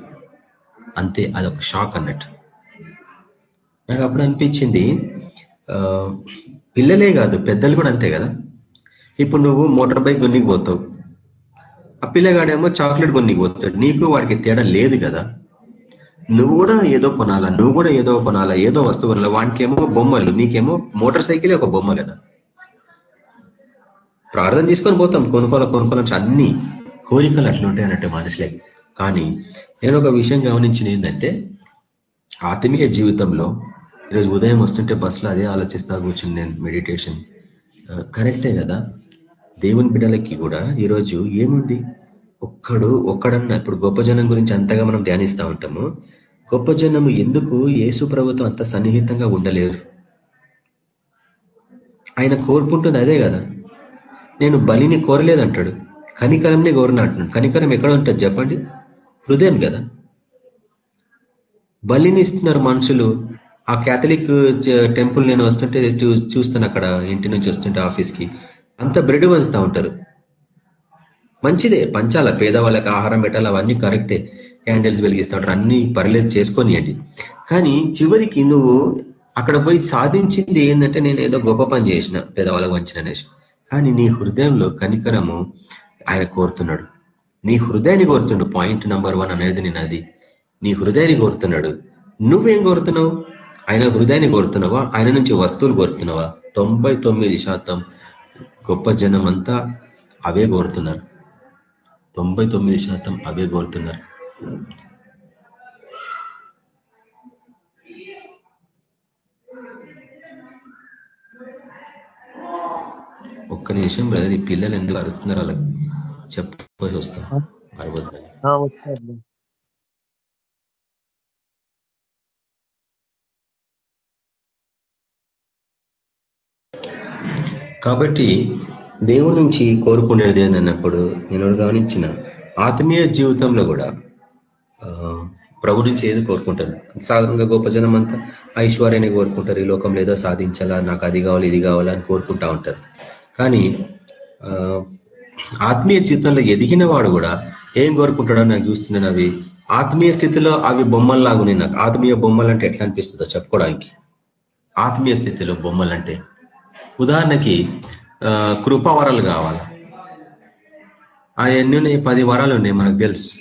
అంతే అదొక షాక్ అన్నట్టు. నాకు అప్పుడు అనిపించింది పిల్లలే కాదు పెద్దలు కూడా అంతే కదా? ఇప్పుడు నువ్వు మోటార్ బైక్ కొన్నికి పోతావు. ఆ పిల్లగాడేమో చాక్లెట్ కొన్నికి పోతాడు. నీకు వాడికి తేడా లేదు కదా. నువ్వు కూడా ఏదో కొనాలా నువ్వు కూడా ఏదో కొనాలా ఏదో వస్తువు కొనాలా. వానికేమో బొమ్మలు నీకేమో మోటార్ సైకిల్ ఒక బొమ్మ కదా. ప్రార్థన తీసుకొని పోతాం. కొనుక్కోవాలి కొనుక్కోవాలని అన్ని కోరికలు అట్లుంటాయి అన్నట్టు మనుషులకి కానీ నేను ఒక విషయం గమనించిన ఏంటంటే ఆత్మీయ జీవితంలో ఈరోజు ఉదయం వస్తుంటే బస్సులో అదే ఆలోచిస్తా కూర్చుని నేను మెడిటేషన్ కరెక్టే కదా? దేవుని బిడ్డలకి కూడా ఈరోజు ఏముంది? ఒక్కడు ఒక్కడన్నా ఇప్పుడు గొప్ప జనం గురించి అంతగా మనం ధ్యానిస్తూ ఉంటాము. గొప్ప జనము ఎందుకు యేసు ప్రభుత్వం అంత సన్నిహితంగా ఉండలేరు? ఆయన కోరుకుంటుంది అదే కదా. నేను బలిని కోరలేదంటాడు. కనికరంనే కోరిన అంటున్నాడు. కనికరం ఎక్కడ ఉంటుంది చెప్పండి? హృదయం కదా. బలిని ఇస్తున్నారు మనుషులు. ఆ క్యాథలిక్ టెంపుల్ నేను వస్తుంటే చూస్తాను అక్కడ ఇంటి నుంచి వస్తుంటే ఆఫీస్కి. అంత బ్రెడ్ పంచుతూ ఉంటారు. మంచిదే పంచాల పేదవాళ్ళకి ఆహారం పెట్టాలి అవన్నీ కరెక్టే క్యాండిల్స్ వెలిగిస్తాడు అన్ని పర్లేదు చేసుకొనియండి. కానీ చివరికి నువ్వు అక్కడ పోయి సాధించింది ఏంటంటే నేను ఏదో గొప్ప పని చేసిన పేదవాళ్ళకి వంచిన అనేసి. కానీ నీ హృదయంలో కనికరము ఆయన కోరుతున్నాడు. నీ హృదయాన్ని కోరుతుండు పాయింట్ నెంబర్ వన్ అనేది నేను అది. నీ హృదయాన్ని కోరుతున్నాడు. నువ్వేం కోరుతున్నావు? ఆయన హృదయాన్ని కోరుతున్నావా? ఆయన నుంచి వస్తువులు కోరుతున్నావా? తొంభై శాతం గొప్ప జనం అంతా అవే కోరుతున్నారు. తొంభై శాతం అవే కోరుతున్నారు. ఒక్క నిమిషం బ్రదర్ ఈ పిల్లలు ఎందుకు అరుస్తున్నారు వాళ్ళకి? చెప్పేసి వస్తాం. అరవద్దని కాబట్టి దేవుడి నుంచి కోరుకునేది ఏందన్నప్పుడు నేను గమనించిన ఆత్మీయ జీవితంలో కూడా ప్రభు నుంచి ఏది కోరుకుంటారు? సాధారణంగా గొప్ప జనం అంతా ఐశ్వర్యాన్ని కోరుకుంటారు ఈ లోకంలో ఏదో సాధించాలా నాకు అది కావాలి ఇది కావాలా అని కోరుకుంటా ఉంటారు. కానీ ఆత్మీయ జీవితంలో ఎదిగిన వాడు కూడా ఏం కోరుకుంటాడో నాకు చూస్తున్నాను అవి ఆత్మీయ స్థితిలో అవి బొమ్మల్లాగున్నాయి నాకు. ఆత్మీయ బొమ్మలు అంటే ఎట్లా అనిపిస్తుందో చెప్పుకోవడానికి. ఆత్మీయ స్థితిలో బొమ్మలంటే ఉదాహరణకి కృపావరాలు కావాలి. అవన్నీ ఉన్నాయి పది వరాలు ఉన్నాయి మనకు తెలుసు.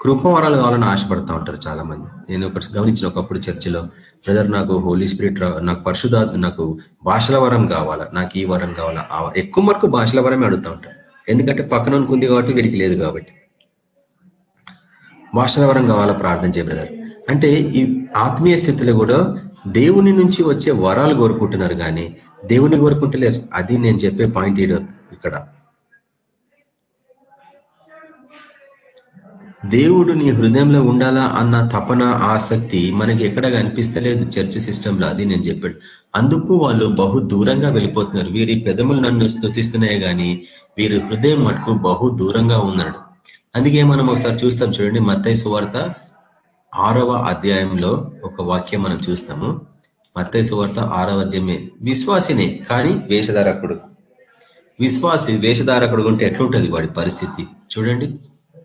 కృపావరాలు కావాలని ఆశపడతా ఉంటారు చాలా మంది నేను ఒకటి గమనించిన ఒకప్పుడు చర్చిలో బ్రదర్ నాకు హోలీ స్పిరిట్ నాకు పరిశుధ నాకు భాషల వరం కావాలా? నాకు ఈ వరం కావాలా? ఎక్కువ మరకు భాషల వరమే అడుగుతూ ఉంటారు. ఎందుకంటే పక్కన ఉంది కాబట్టి వీడికి లేదు కాబట్టి. భాషల వరం కావాలా? ప్రార్థన చేయ బ్రదర్. అంటే ఈ ఆత్మీయ స్థితిలో కూడా దేవుని నుంచి వచ్చే వరాలు కోరుకుంటున్నారు కానీ దేవుని కోరుకుంటలేరు. అది నేను చెప్పే పాయింట్ ఇక్కడ. దేవుడు నీ హృదయంలో ఉండాలా అన్న తపన ఆసక్తి మనకి ఎక్కడ కనిపిస్తలేదు చర్చ సిస్టంలో. అది నేను చెప్పాడు అందుకు వాళ్ళు బహు దూరంగా వెళ్ళిపోతున్నారు. వీరి పెదములు నన్ను స్థుతిస్తున్నాయి కానీ వీరి హృదయం మటుకు బహు దూరంగా ఉన్నాడు అందుకే మనం ఒకసారి చూస్తాం. చూడండి మత్తయ్య సువార్త ఆరవ అధ్యాయంలో ఒక వాక్యం మనం చూస్తాము. మత్తయ్య సువార్త ఆరవ అధ్యయమే. విశ్వాసినే కానీ వేషధారకుడు. విశ్వాసి వేషధారకుడు ఉంటే ఎట్లుంటది వాడి పరిస్థితి? చూడండి.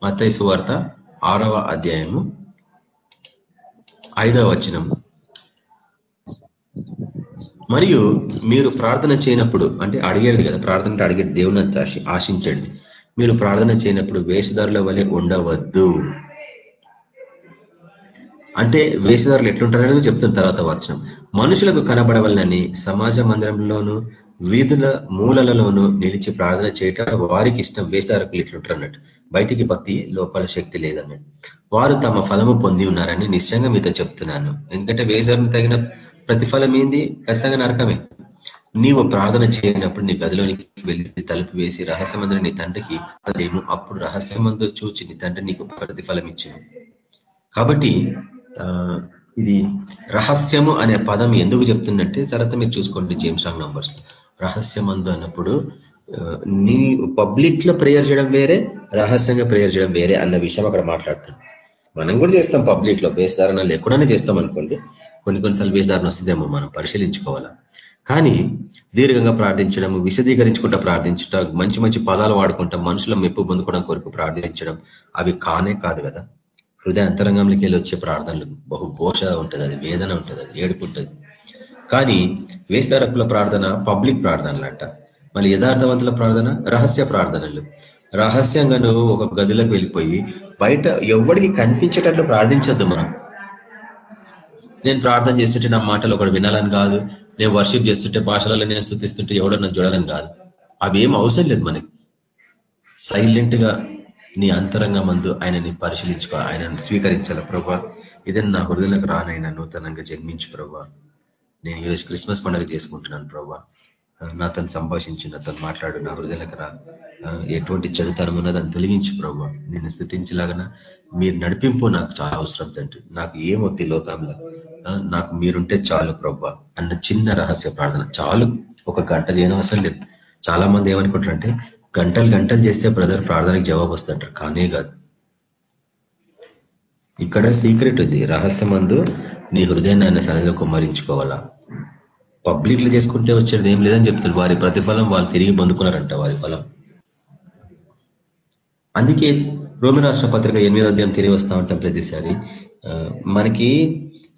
మత్తయ్య సువార్త ఆరవ అధ్యాయము ఐదవ వచనం మరియు మీరు ప్రార్థన చేయనప్పుడు అంటే అడిగేది కదా ప్రార్థన అంటే అడిగేది దేవుని ఆశించండి. మీరు ప్రార్థన చేయనప్పుడు వేషధారుల వలె ఉండవద్దు. అంటే వేషధారులు ఎట్లుంటారనేది చెప్తున్న తర్వాత వచనం. మనుషులకు కనబడవలనని సమాజ మందిరంలోను వీధుల మూలలలోనూ నిలిచి ప్రార్థన చేయటం వారికి ఇష్టం వేసారకులు ఇట్లుంటారు అన్నట్టు బయటికి భక్తి లోపల శక్తి లేదన్నట్టు. వారు తమ ఫలము పొంది ఉన్నారని నిశ్చయంగా మీతో చెప్తున్నాను. ఎందుకంటే వేషధారుని తగిన ప్రతిఫలం ఏంది? ఖచ్చితంగా నరకమే. నీవు ప్రార్థన చేయనప్పుడు నీ గదిలోనికి వెళ్ళి తలుపు వేసి రహస్యమందు నీ తండ్రికి అదేను అప్పుడు రహస్యమందు చూచి నీ తండ్రి నీకు ప్రతిఫలం ఇచ్చింది కాబట్టి ఇది రహస్యము అనే పదం ఎందుకు చెప్తుందంటే తర్వాత మీరు చూసుకోండి జేమ్స్ రాంగ్ నంబర్స్ రహస్యమందు అన్నప్పుడు నీ పబ్లిక్లో ప్రేయర్ చేయడం వేరే రహస్యంగా ప్రేయర్ చేయడం వేరే అన్న విషయం అక్కడ మాట్లాడుతుంది. మనం కూడా చేస్తాం పబ్లిక్లో వేషధారణ లేకుండానే చేస్తాం అనుకోండి. కొన్ని కొన్నిసార్లు వేషధారణ వస్తుందేమో మనం పరిశీలించుకోవాలా. కానీ దీర్ఘంగా ప్రార్థించడం విశదీకరించుకుంటా ప్రార్థించడం మంచి మంచి పదాలు వాడుకుంటాం మనుషుల మెప్పు పొందుకోవడం కొరకు ప్రార్థించడం అవి కానే కాదు కదా. హృదయ అంతరంగంలోకి వెళ్ళి వచ్చే ప్రార్థనలు బహు ఘోష ఉంటుంది అది వేదన ఉంటుంది అది ఏడుపు ఉంటుంది. కానీ వేస్తారకుల ప్రార్థన పబ్లిక్ ప్రార్థనలు అంట మళ్ళీ యథార్థవంతుల ప్రార్థన రహస్య ప్రార్థనలు. రహస్యంగా నువ్వు ఒక గదిలోకి వెళ్ళిపోయి బయట ఎవరికి కనిపించేటట్లు ప్రార్థించద్దు మనం. నేను ప్రార్థన చేస్తుంటే నా మాటలు ఒకటి వినాలని కాదు. నేను వర్షిప్ చేస్తుంటే భాషలలో నేను స్థుతిస్తుంటే ఎవడో నన్ను చూడాలని కాదు. అవి ఏం అవసరం లేదు మనకి. సైలెంట్గా నీ అంతరంగ మందు ఆయనని పరిశీలించుకో ఆయనను స్వీకరించాల ప్రభా. ఇదని నా హృదయలకు రానైనా నూతనంగా జన్మించు ప్రభా. నేను ఈరోజు క్రిస్మస్ పండుగ చేసుకుంటున్నాను ప్రభా. నాతో సంభాషించి నాతో మాట్లాడు నా హృదయలకు రా. ఎటువంటి చెడుతనం ఉన్నది దాన్ని తొలగించు ప్రభావ నేను స్థితించలాగన మీరు నడిపింపు నాకు చాలా అవసరం తండ్రి. నాకు ఏమొద్ది లోకంలో? నాకు మీరుంటే చాలు ప్రభా. అన్న చిన్న రహస్య ప్రార్థన. చాలు. ఒక గంట చేయడం అవసరం లేదు. చాలా మంది ఏమనుకుంటారంటే గంటలు గంటలు చేస్తే బ్రదర్ ప్రార్థనకి జవాబు వస్తుంటారు. కానే కాదు. ఇక్కడ సీక్రెట్ ఉంది. రహస్యమందు నీ హృదయాన్ని ఆయన సన్నిధిలో కుమ్మరించుకోవాలా? పబ్లిక్లు చేసుకుంటే వచ్చేది ఏం లేదని చెప్తున్నారు వారి ప్రతిఫలం వాళ్ళు తిరిగి పొందుకున్నారంట వారి ఫలం. అందుకే రోమి రాష్ట్ర పత్రిక ఎనిమిదో అధ్యాయం తిరిగి వస్తా ఉంటాం ప్రతిసారి. మనకి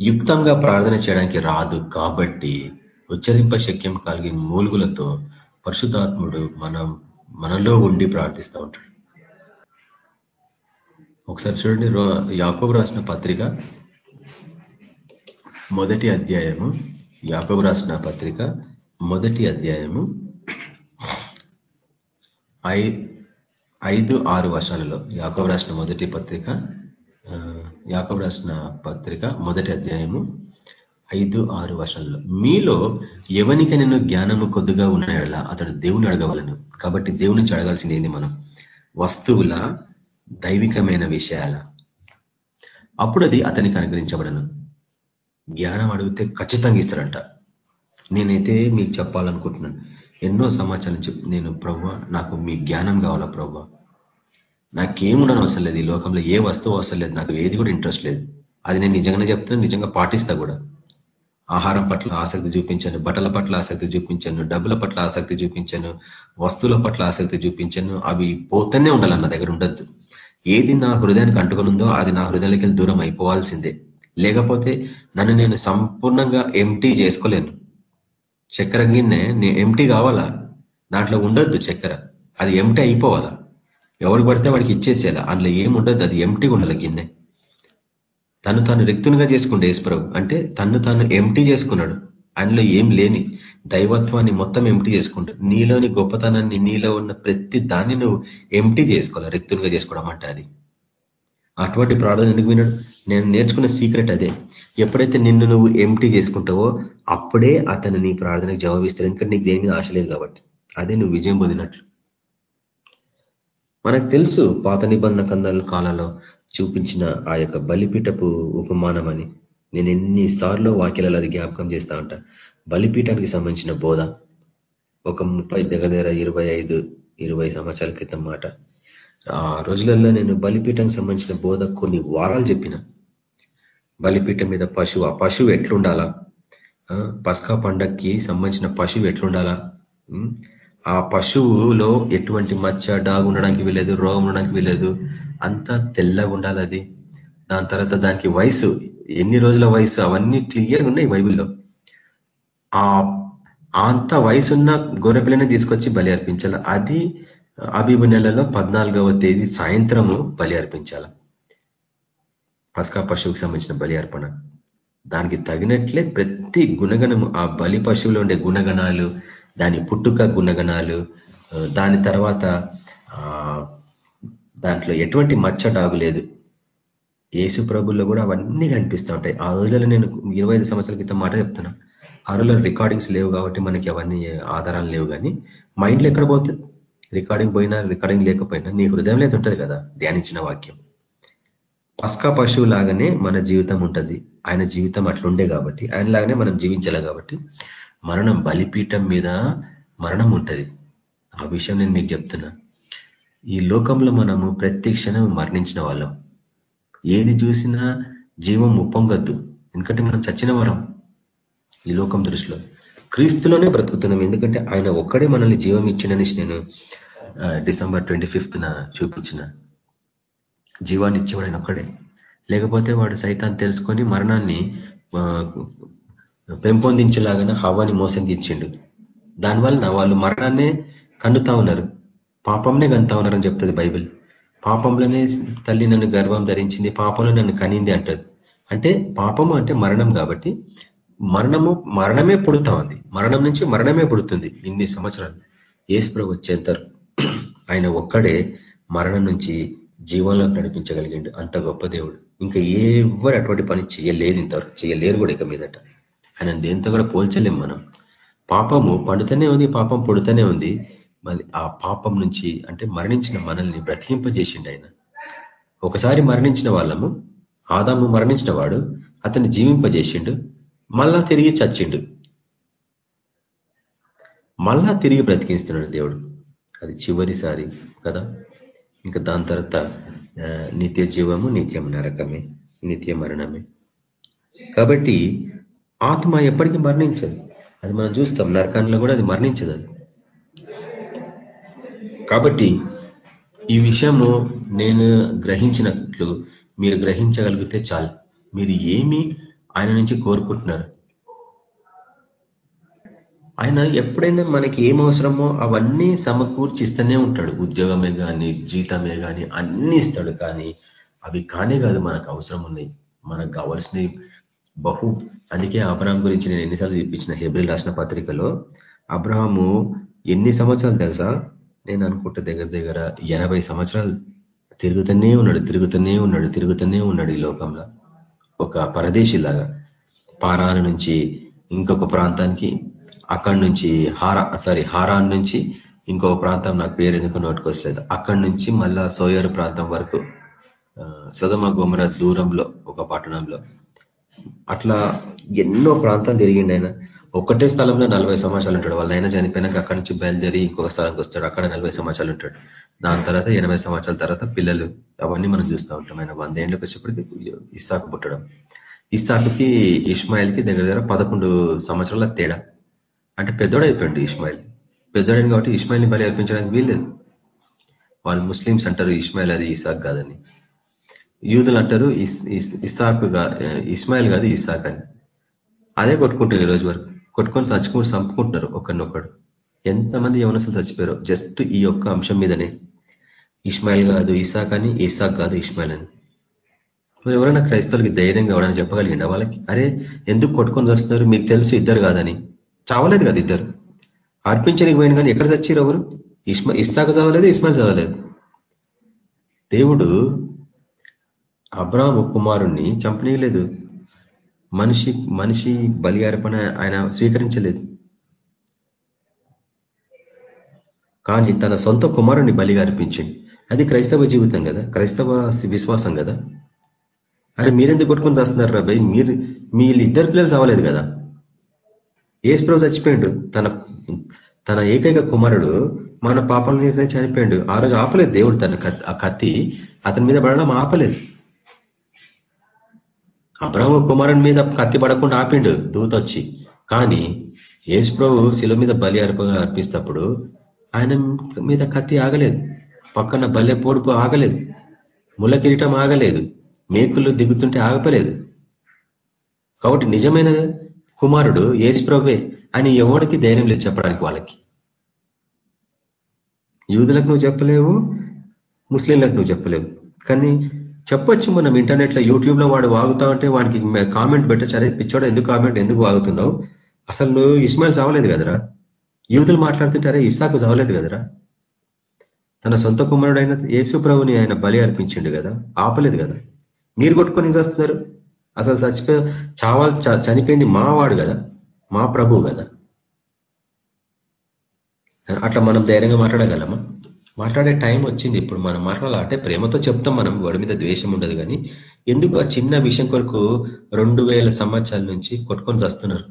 యుక్తంగా ప్రార్థన చేయడానికి రాదు కాబట్టి ఉచ్చరింప శక్యం కలిగిన మూలుగులతో పరిశుద్ధాత్ముడు మనం మనలో ఉండి ప్రార్థిస్తూ ఉంటాడు. ఒకసారి చూడండి యాకోబు రాసిన పత్రిక మొదటి అధ్యాయము యాకోబు రాసిన పత్రిక మొదటి అధ్యాయము ఐదు ఆరు వర్షాలలో యాకోబు రాసిన మొదటి పత్రిక యాకోబు రాసిన పత్రిక మొదటి అధ్యాయము ఐదు ఆరు వర్షాలలో మీలో ఎవనికి నేను జ్ఞానము కొద్దిగా ఉన్నాయలా అతడు దేవుని అడగవలను. కాబట్టి దేవుని నుంచి అడగాల్సింది ఏంది మనం? వస్తువుల దైవికమైన విషయాల. అప్పుడు అది అతనికి అనుగ్రహించబడను. జ్ఞానం అడిగితే ఖచ్చితంగా ఇస్తాడంట. నేనైతే మీకు చెప్పాలనుకుంటున్నాను. ఎన్నో సమాచారం చెప్పి నేను ప్రవ్వ నాకు మీ జ్ఞానం కావాలా ప్రవ్వ? నాకేముండని అవసరం లేదు ఈ లోకంలో ఏ వస్తువు అవసరం లేదు నాకు ఏది కూడా ఇంట్రెస్ట్ లేదు. అది నేను నిజంగానే చెప్తాను నిజంగా పాటిస్తా కూడా. ఆహారం పట్ల ఆసక్తి చూపించాను బట్టల పట్ల ఆసక్తి చూపించాను డబ్బుల పట్ల ఆసక్తి చూపించాను వస్తువుల పట్ల ఆసక్తి చూపించాను. అవి పోతూనే ఉండాలి నా దగ్గర ఉండద్దు. ఏది నా హృదయానికి అంటుకునుందో అది నా హృదయానికి దూరం అయిపోవాల్సిందే. లేకపోతే నన్ను నేను సంపూర్ణంగా ఎంటీ చేసుకోలేను. చక్కెర గిన్నె నేను ఎంటీ కావాలా? దాంట్లో ఉండొద్దు చక్కెర. అది ఎంటీ అయిపోవాలా? ఎవరు పడితే వాడికి ఇచ్చేసేయాల? అందులో ఏముండద్దు అది ఎంటీ ఉండాలి గిన్నె. తను తాను రిక్తునిగా చేసుకుండే యేసుప్రభు. అంటే తను తాను ఎంటీ చేసుకున్నాడు. అందులో ఏం లేని దైవత్వాన్ని మొత్తం ఎంటీ చేసుకుంటాడు నీలోని గొప్పతనాన్ని నీలో ఉన్న ప్రతి దాన్ని నువ్వు ఎంటీ చేసుకోవాలి రిక్తునిగా చేసుకోవడం అంటే అది. అటువంటి ప్రార్థన ఎందుకు విన్నాడు? నేను నేర్చుకున్న సీక్రెట్ అదే. ఎప్పుడైతే నిన్ను నువ్వు ఎంటీ చేసుకుంటావో అప్పుడే అతను నీ ప్రార్థనకు జవాబిస్తాడు. ఎందుకంటే నీకు దేని ఆశ లేదు కాబట్టి. అదే నువ్వు విజయం పొందినట్లు. మనకు తెలుసు పాత నిబంధన కందాల కాలంలో చూపించిన ఆ యొక్క బలిపీఠపు ఉపమానం అని నేను ఎన్నిసార్లు వాక్యాలలో అది జ్ఞాపకం చేస్తా ఉంటా. బలిపీఠానికి సంబంధించిన బోధ ఒక ముప్పై దగ్గర దగ్గర ఇరవై ఐదు ఇరవై సంవత్సరాల క్రితం మాట. ఆ రోజులలో నేను బలిపీఠానికి సంబంధించిన బోధ కొన్ని వారాలు చెప్పిన. బలిపీఠం మీద పశువు ఆ పశువు ఎట్లుండాలా? పస్కా పండక్కి సంబంధించిన పశువు ఎట్లుండాలా? ఆ పశువులో ఎటువంటి మచ్చ డాగు ఉండడానికి వీలేదు రోగం ఉండడానికి వీలేదు అంతా తెల్లగా ఉండాలి అది. దాని తర్వాత దానికి వయసు ఎన్ని రోజుల వయసు అవన్నీ క్లియర్గా ఉన్నాయి బైబిల్లో. ఆ అంత వయసున్న గొర్రెపిల్లని తీసుకొచ్చి బలి అర్పించాలి. అది అబీబు నెలలో పద్నాలుగవ తేదీ సాయంత్రము బలి అర్పించాల. పస్కా పశువుకి సంబంధించిన బలి అర్పణ. దానికి తగినట్లే ప్రతి గుణగణము ఆ బలి పశువులో ఉండే గుణగణాలు దాని పుట్టుక గుణగణాలు దాని తర్వాత దాంట్లో ఎటువంటి మచ్చ డాగులేదు ఏసు ప్రభుల్లో కూడా అవన్నీ కనిపిస్తూ ఉంటాయి. ఆ రోజుల్లో నేను ఇరవై సంవత్సరాల క్రితం మాట చెప్తున్నా. ఆ రోజుల్లో రికార్డింగ్స్ లేవు కాబట్టి మనకి అవన్నీ ఆధారాలు లేవు కానీ మైండ్లో ఎక్కడ పోతుంది రికార్డింగ్ పోయినా రికార్డింగ్ లేకపోయినా నీ హృదయంలో ఉంటుంది కదా ధ్యానించిన వాక్యం. పస్కా పశువు లాగానే మన జీవితం ఉంటుంది. ఆయన జీవితం అట్లుండే కాబట్టి ఆయన లాగానే మనం జీవించాలి కాబట్టి మరణం బలిపీఠం మీద మరణం ఉంటుంది. ఆ విషయం నేను మీకు చెప్తున్నా. ఈ లోకంలో మనము ప్రతి క్షణం మరణించిన వాళ్ళం. ఏది చూసినా జీవం ఉప్పొంగద్దు. ఎందుకంటే మనం చచ్చిన వరం ఈ లోకం దృష్టిలో. క్రీస్తులోనే బ్రతుకుతున్నాం. ఎందుకంటే ఆయన ఒక్కడే మనల్ని జీవం ఇచ్చినని నేను డిసెంబర్ ట్వంటీ ఫిఫ్త్న చూపించిన. జీవాన్ని ఇచ్చేవాడు ఆయన ఒక్కడే. లేకపోతే వాడు సైతాన్ని తెలుసుకొని మరణాన్ని పెంపొందించేలాగానే హవాని మోసం గిచ్చిండు దానివల్ల వాళ్ళు మరణాన్నే కన్నుతా ఉన్నారు. పాపంనే కనుతా ఉన్నారని చెప్తుంది బైబిల్. పాపంలోనే తల్లి నన్ను గర్వం ధరించింది పాపంలో నన్ను కనింది అంటది. అంటే పాపము అంటే మరణం కాబట్టి మరణము మరణమే పుడుతా ఉంది. మరణం నుంచి మరణమే పుడుతుంది ఇన్ని సంవత్సరాలు. ఏసుప్రభు వచ్చేంత ఆయన ఒక్కడే మరణం నుంచి జీవంలో నడిపించగలిగిండు. అంత గొప్ప దేవుడు. ఇంకా ఎవరు అటువంటి పని చేయలేదు ఇంతవరకు. చేయలేరు కూడా ఇక మీదట. ఆయన దేంతో కూడా పోల్చలేం మనం. పాపము పండుతూనే ఉంది పాపం పుడుతూనే ఉంది. మళ్ళీ ఆ పాపం నుంచి అంటే మరణించిన మనల్ని బ్రతికింపజేసిండు ఆయన. ఒకసారి మరణించిన వాళ్ళము ఆదాము మరణించిన వాడు అతన్ని జీవింపజేసిండు మళ్ళా తిరిగి చచ్చిండు. మళ్ళా తిరిగి బ్రతికిస్తున్నాడు దేవుడు. అది చివరిసారి కదా? ఇంకా దాని తర్వాత నిత్య జీవము నిత్యం నరకమే నిత్య మరణమే. కాబట్టి ఆత్మ ఎప్పటికీ మరణించదు. అది మనం చూస్తాం నరకంలో కూడా అది మరణించదు అది. కాబట్టి ఈ విషయము నేను గ్రహించినట్లు మీరు గ్రహించగలిగితే చాలు. మీరు ఏమి ఆయన నుంచి కోరుకుంటున్నారు? ఆయన ఎప్పుడైనా మనకి ఏం అవసరమో అవన్నీ సమకూర్చిస్తూనే ఉంటాడు. ఉద్యోగమే కానీ జీతమే కానీ అన్ని ఇస్తాడు కానీ అవి కానే కాదు మనకు అవసరం ఉన్నాయి మనకు కావాల్సినవి బహు అందుకే అబ్రహాం గురించి నేను ఎన్నిసార్లు చూపించిన హెబ్రిల్ రాసిన పత్రికలో అబ్రహాము ఎన్ని సంవత్సరాలు తెలుసా? నేను అనుకుంటే దగ్గర దగ్గర ఎనభై సంవత్సరాలు తిరుగుతూనే ఉన్నాడు తిరుగుతూనే ఉన్నాడు తిరుగుతూనే ఉన్నాడు ఈ లోకంలో. ఒక పరదేశిలాగా పారాల నుంచి ఇంకొక ప్రాంతానికి అక్కడి నుంచి హారా సారీ హారాన్ నుంచి ఇంకొక ప్రాంతం నాకు పేరు ఎందుకు నోటుకొస్తలేదు. అక్కడి నుంచి మళ్ళా సోయర్ ప్రాంతం వరకు సుధమ గుమర దూరంలో ఒక పట్టణంలో. అట్లా ఎన్నో ప్రాంతాలు తిరిగిండి ఆయన. ఒకటే స్థలంలో నలభై సంవత్సరాలు ఉంటాడు. వాళ్ళ అయినా చనిపోయినాక అక్కడి నుంచి బయలుదేరి ఇంకొక స్థలంకి వస్తాడు. అక్కడ నలభై సంవత్సరాలు ఉంటాడు. దాని తర్వాత ఎనభై సంవత్సరాల తర్వాత పిల్లలు అవన్నీ మనం చూస్తూ ఉంటాం. ఆయన వంద ఏళ్ళకి వచ్చేప్పటికి ఇస్సాకు పుట్టడం. ఇస్సాకుకి ఇస్మాయిల్కి దగ్గర దగ్గర పదకొండు సంవత్సరాల తేడా. అంటే పెద్దోడు అయిపోయింది ఇస్మాయిల్. పెద్దోడని కాబట్టి ఇస్మాయిల్ని బలి అర్పించడానికి వీల్లేదు. వాళ్ళు ముస్లిమ్స్ అంటారు ఇస్మాయిల్ అది ఇసాక్ కాదని. యూదులు అంటారు ఇసాక్ ఇస్మాయిల్ కాదు ఇసాక్ అని. అదే కొట్టుకుంటారు ఈ రోజు వరకు. కొట్టుకొని చచ్చుకుని చంపుకుంటున్నారు ఒకరినొకడు ఎంతమంది యవనసులు చచ్చిపోయారు జస్ట్ ఈ యొక్క అంశం మీదనే. ఇస్మాయిల్ కాదు ఇసాక్ అని ఇసాక్ కాదు ఇస్మాయిల్ అని. ఎవరైనా క్రైస్తవులకి ధైర్యంగా ఎవరైనా చెప్పగలిగిండ వాళ్ళకి? అరే ఎందుకు కొట్టుకొని వస్తున్నారు మీకు తెలుసు ఇద్దరు కాదని. చావలేదు కదా ఇద్దరు. అర్పించడానికి పోయిన కానీ ఎక్కడ చచ్చిరు ఎవరు? ఇస్మా ఇస్సాకు చదవలేదు ఇస్మాయిల్ చదవలేదు. దేవుడు అబ్రాహ్మ కుమారుణ్ణి చంపనీయలేదు. మనిషి మనిషి బలి అర్పణ ఆయన స్వీకరించలేదు. కానీ తన సొంత కుమారుని బలిగా అర్పించింది అది క్రైస్తవ జీవితం కదా? క్రైస్తవ విశ్వాసం కదా? అరే మీరెందుకు కొట్టుకొని చేస్తున్నారు రాబాయ్ మీరు మీ ఇద్దరు పిల్లలు చావలేదు కదా? ఏసుప్రభు చచ్చిపోయాడు. తన తన ఏకైక కుమారుడు మన పాపల మీద చనిపోయాడు. ఆ రోజు ఆపలేదు దేవుడు తన ఆ కత్తి. అతని మీద పడడం ఆపలేదు. అబ్రహ్మ కుమారుని మీద కత్తి పడకుండా ఆపిండు దూత వచ్చి కానీ ప్రభు శిలువ మీద బలి అర్పగా అర్పిస్తప్పుడు ఆయన మీద కత్తి ఆగలేదు. పక్కన బల్లె పొడుపు ఆగలేదు. ముల కిరీటం ఆగలేదు. మేకులు దిగుతుంటే ఆగపలేదు. కాబట్టి నిజమైన కుమారుడు ఏసుప్రభే అని ఎవరికి ధైర్యం లేదు చెప్పడానికి వాళ్ళకి. యూదులకు నువ్వు చెప్పలేవు ముస్లింలకు నువ్వు చెప్పలేవు. కానీ చెప్పొచ్చు మనం ఇంటర్నెట్లో యూట్యూబ్లో వాడు వాగుతా ఉంటే వాడికి కామెంట్ పెట్టచ్చు. అరే పిచ్చోడు ఎందుకు కామెంట్ ఎందుకు వాగుతున్నావు? అసలు నువ్వు ఇస్మాయిల్ చావలేదు కదరా? యూదులు మాట్లాడుతుంటే అరే ఇస్సాకు చావలేదు కదరా? తన సొంత కుమారుడైన యేసు ప్రభుని ఆయన బలి అర్పించిండు కదా ఆపలేదు కదా? మీరు కొట్టుకొని చేస్తున్నారు? అసలు చచ్చిపోయి చావా చనిపోయింది మావాడు కదా మా ప్రభువు కదా? అట్లా మనం ధైర్యంగా మాట్లాడగలమా? మాట్లాడే టైం వచ్చింది. ఇప్పుడు మనం మాట్లాడాలంటే ప్రేమతో చెప్తాం మనం. వాడి మీద ద్వేషం ఉండదు కానీ ఎందుకు ఆ చిన్న విషయం కొరకు రెండు సంవత్సరాల నుంచి కొట్టుకొని చస్తున్నారు?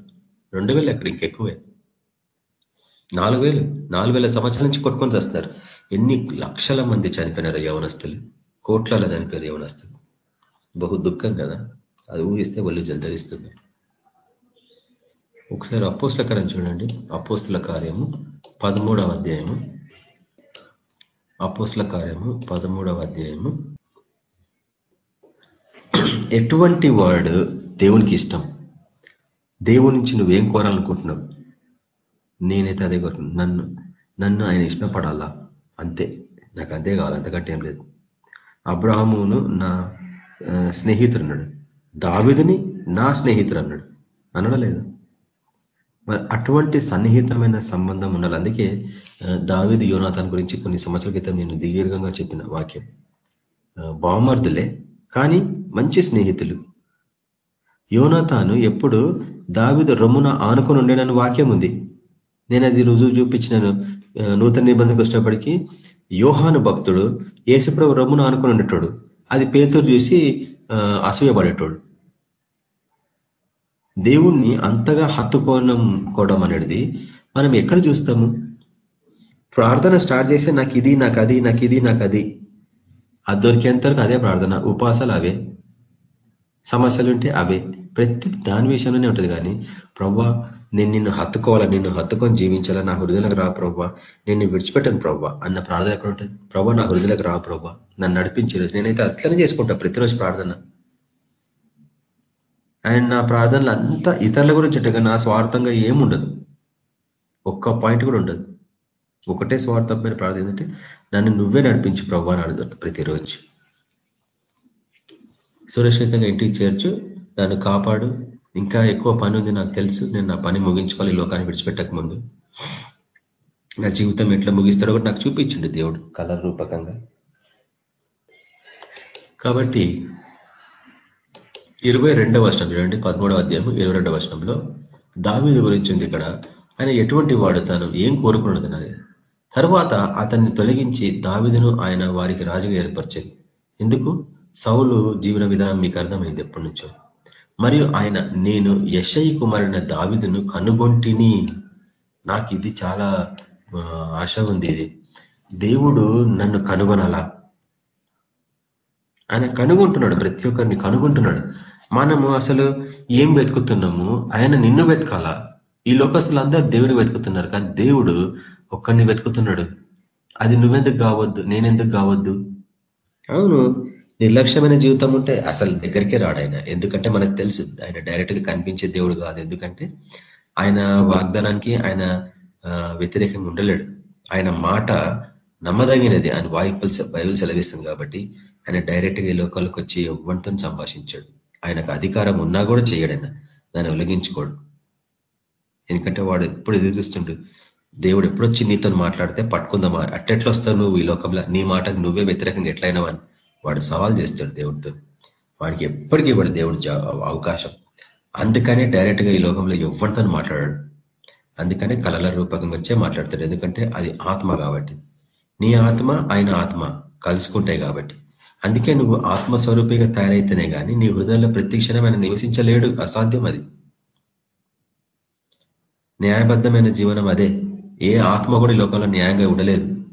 రెండు వేలు అక్కడ ఇంకెక్కువే. నాలుగు వేలు. నాలుగు వేల సంవత్సరాల నుంచి కొట్టుకొని చేస్తున్నారు. ఎన్ని లక్షల మంది చనిపోయినారు యవనస్తులు? కోట్లలో చనిపోయారు యవనస్తులు. బహు దుఃఖం కదా. అది ఊహిస్తే వాళ్ళు జలధరిస్తుంది ఒకసారి అపోస్తుల కార్యం చూడండి. అపోస్తుల కార్యము పదమూడవ అధ్యాయము అపోస్ల కార్యము పదమూడవ అధ్యాయము. ఎటువంటి వాడు దేవునికి ఇష్టం? దేవుడి నుంచి నువ్వేం కోరాలనుకుంటున్నావు? నేనైతే అదే కోరుతున్నాను నన్ను నన్ను ఆయన ఇష్టపడాలా? అంతే. నాకు అంతే కావాలి. అంతకంటే ఏం లేదు. అబ్రహమును నా స్నేహితుడు అన్నాడు దావిదిని నా స్నేహితుడు అన్నాడు అనడలేదు మరి అటువంటి సన్నిహితమైన సంబంధం ఉండాలి. అందుకే దావిది యోనాథాన్ గురించి కొన్ని సంవత్సరాల క్రితం నేను దీర్ఘంగా చెప్పిన వాక్యం. బామర్దులే కానీ మంచి స్నేహితులు. యోనాథాను ఎప్పుడు దావిద రొమ్మున ఆనుకొని ఉండేనని వాక్యం ఉంది. నేను అది రుజువు చూపించినాను. నూతన నిబంధనకు వచ్చినప్పటికీ యోహాను భక్తుడు ఏసుప్రభు రమ్మును ఆనుకొని ఉండేటోడు. అది పేతురు చూసి అసూయపడేటోడు. దేవుణ్ణి అంతగా హత్తుకోవడం అనేది మనం ఎక్కడ చూస్తాము? ప్రార్థన స్టార్ట్ చేస్తే నాకు ఇది నాకు అది నాకు ఇది నాకు అది. అది దొరికేంత వరకు అదే ప్రార్థన. ఉపాసాలు అవే. సమస్యలు ఉంటే అవే. ప్రతి దాని విషయంలోనే ఉంటుంది కానీ ప్రవ్వా నేను నిన్ను హత్తుకోవాలా? నిన్ను హత్తుకొని జీవించాలా? నా హృదయలకు రా ప్రవ్వా. నేను విడిచిపెట్టాను ప్రవ్వా అన్న ప్రార్థన ఎక్కడ ఉంటుంది? ప్రవ్వా నా హృదయలకు రా ప్రవ్వా. నన్ను నడిపించే నేనైతే అట్లనే చేసుకుంటా ప్రతిరోజు ప్రార్థన. అండ్ నా ప్రార్థనలు అంతా ఇతరుల గురించి అంటే నా స్వార్థంగా ఏముండదు. ఒక్క పాయింట్ కూడా ఉండదు. ఒకటే స్వార్థమైన ప్రార్థన ఏంటంటే నన్ను నువ్వే నడిపించు ప్రభు అని అడుగుతుంది ప్రతిరోజు. సురక్షితంగా ఇంటికి చేర్చు నన్ను కాపాడు. ఇంకా ఎక్కువ పని ఉంది నాకు తెలుసు నేను నా పని ముగించుకోవాలి ఈ లోకాన్ని విడిచిపెట్టక ముందు. నా జీవితం ఎట్లా ముగిస్తాడో కూడా నాకు చూపించండి దేవుడు కలర్ రూపకంగా. కాబట్టి ఇరవై రెండవ వర్షం చూడండి పదమూడవ అధ్యాయం ఇరవై రెండవ వర్షంలో దావీది గురించి ఉంది ఇక్కడ. ఆయన ఎటువంటి వాడు తాను ఏం కోరుకున్నది తర్వాత అతన్ని తొలగించి దావిదను ఆయన వారికి రాజుగా ఏర్పరిచేది ఎందుకు? సౌలు జీవన విధానం మీకు అర్థమైంది ఎప్పటి నుంచో. మరియు ఆయన నేను యశయి కుమారుని దావిదును కనుగొంటిని. నాకు ఇది చాలా ఆశ ఉంది ఇది. దేవుడు నన్ను కనుగొనాలా? ఆయన కనుగొంటున్నాడు ప్రతి ఒక్కరిని కనుగొంటున్నాడు. మనము అసలు ఏం వెతుకుతున్నాము? ఆయన నిన్ను వెతకాలా? ఈ లోకస్తులు అందరూ దేవుని వెతుకుతున్నారు కానీ దేవుడు ఒక్కడిని వెతుకుతున్నాడు. అది నువ్వెందుకు కావద్దు నేనెందుకు కావద్దు? అవును. నిర్లక్ష్యమైన జీవితం ఉంటే అసలు దగ్గరికే రాడు ఆయన. ఎందుకంటే మనకు తెలుసు ఆయన డైరెక్ట్గా కనిపించే దేవుడు కాదు. ఎందుకంటే ఆయన వాగ్దానానికి ఆయన వ్యతిరేకంగా ఉండలేడు. ఆయన మాట నమ్మదగినది. ఆయన వాయిపుల్ బయలు సెలవిస్తుంది కాబట్టి ఆయన డైరెక్ట్గా ఈ లోకాలకు వచ్చి ఎవ్వంతో సంభాషించాడు. ఆయనకు అధికారం ఉన్నా కూడా చేయడైనా దాన్ని ఉలగించుకోడు ఎందుకంటే వాడు ఎప్పుడు ఎదురుస్తుండు దేవుడు ఎప్పుడొచ్చి నీతో మాట్లాడితే పట్టుకుందామా? అట్టెట్లు వస్తావు నువ్వు ఈ లోకంలో? నీ మాటకు నువ్వే వ్యతిరేకంగా ఎట్లయినావని వాడు సవాల్ చేస్తాడు దేవుడితో. వాడికి ఎప్పటికీ వాడు దేవుడు అవకాశం. అందుకనే డైరెక్ట్గా ఈ లోకంలో ఎవరితో మాట్లాడాడు. అందుకనే కళల రూపకంగా వచ్చే మాట్లాడతాడు. ఎందుకంటే అది ఆత్మ కాబట్టి. నీ ఆత్మ ఆయన ఆత్మ కలుసుకుంటాయి కాబట్టి. అందుకే నువ్వు ఆత్మస్వరూపిగా తయారైతేనే కానీ నీ హృదయంలో ప్రత్యక్షణం ఆయన నివసించలేడు. అసాధ్యం అది. న్యాయబద్ధమైన జీవనం అదే. ఏ ఆత్మ కూడా లోకంలో న్యాయంగా ఉండలేదు.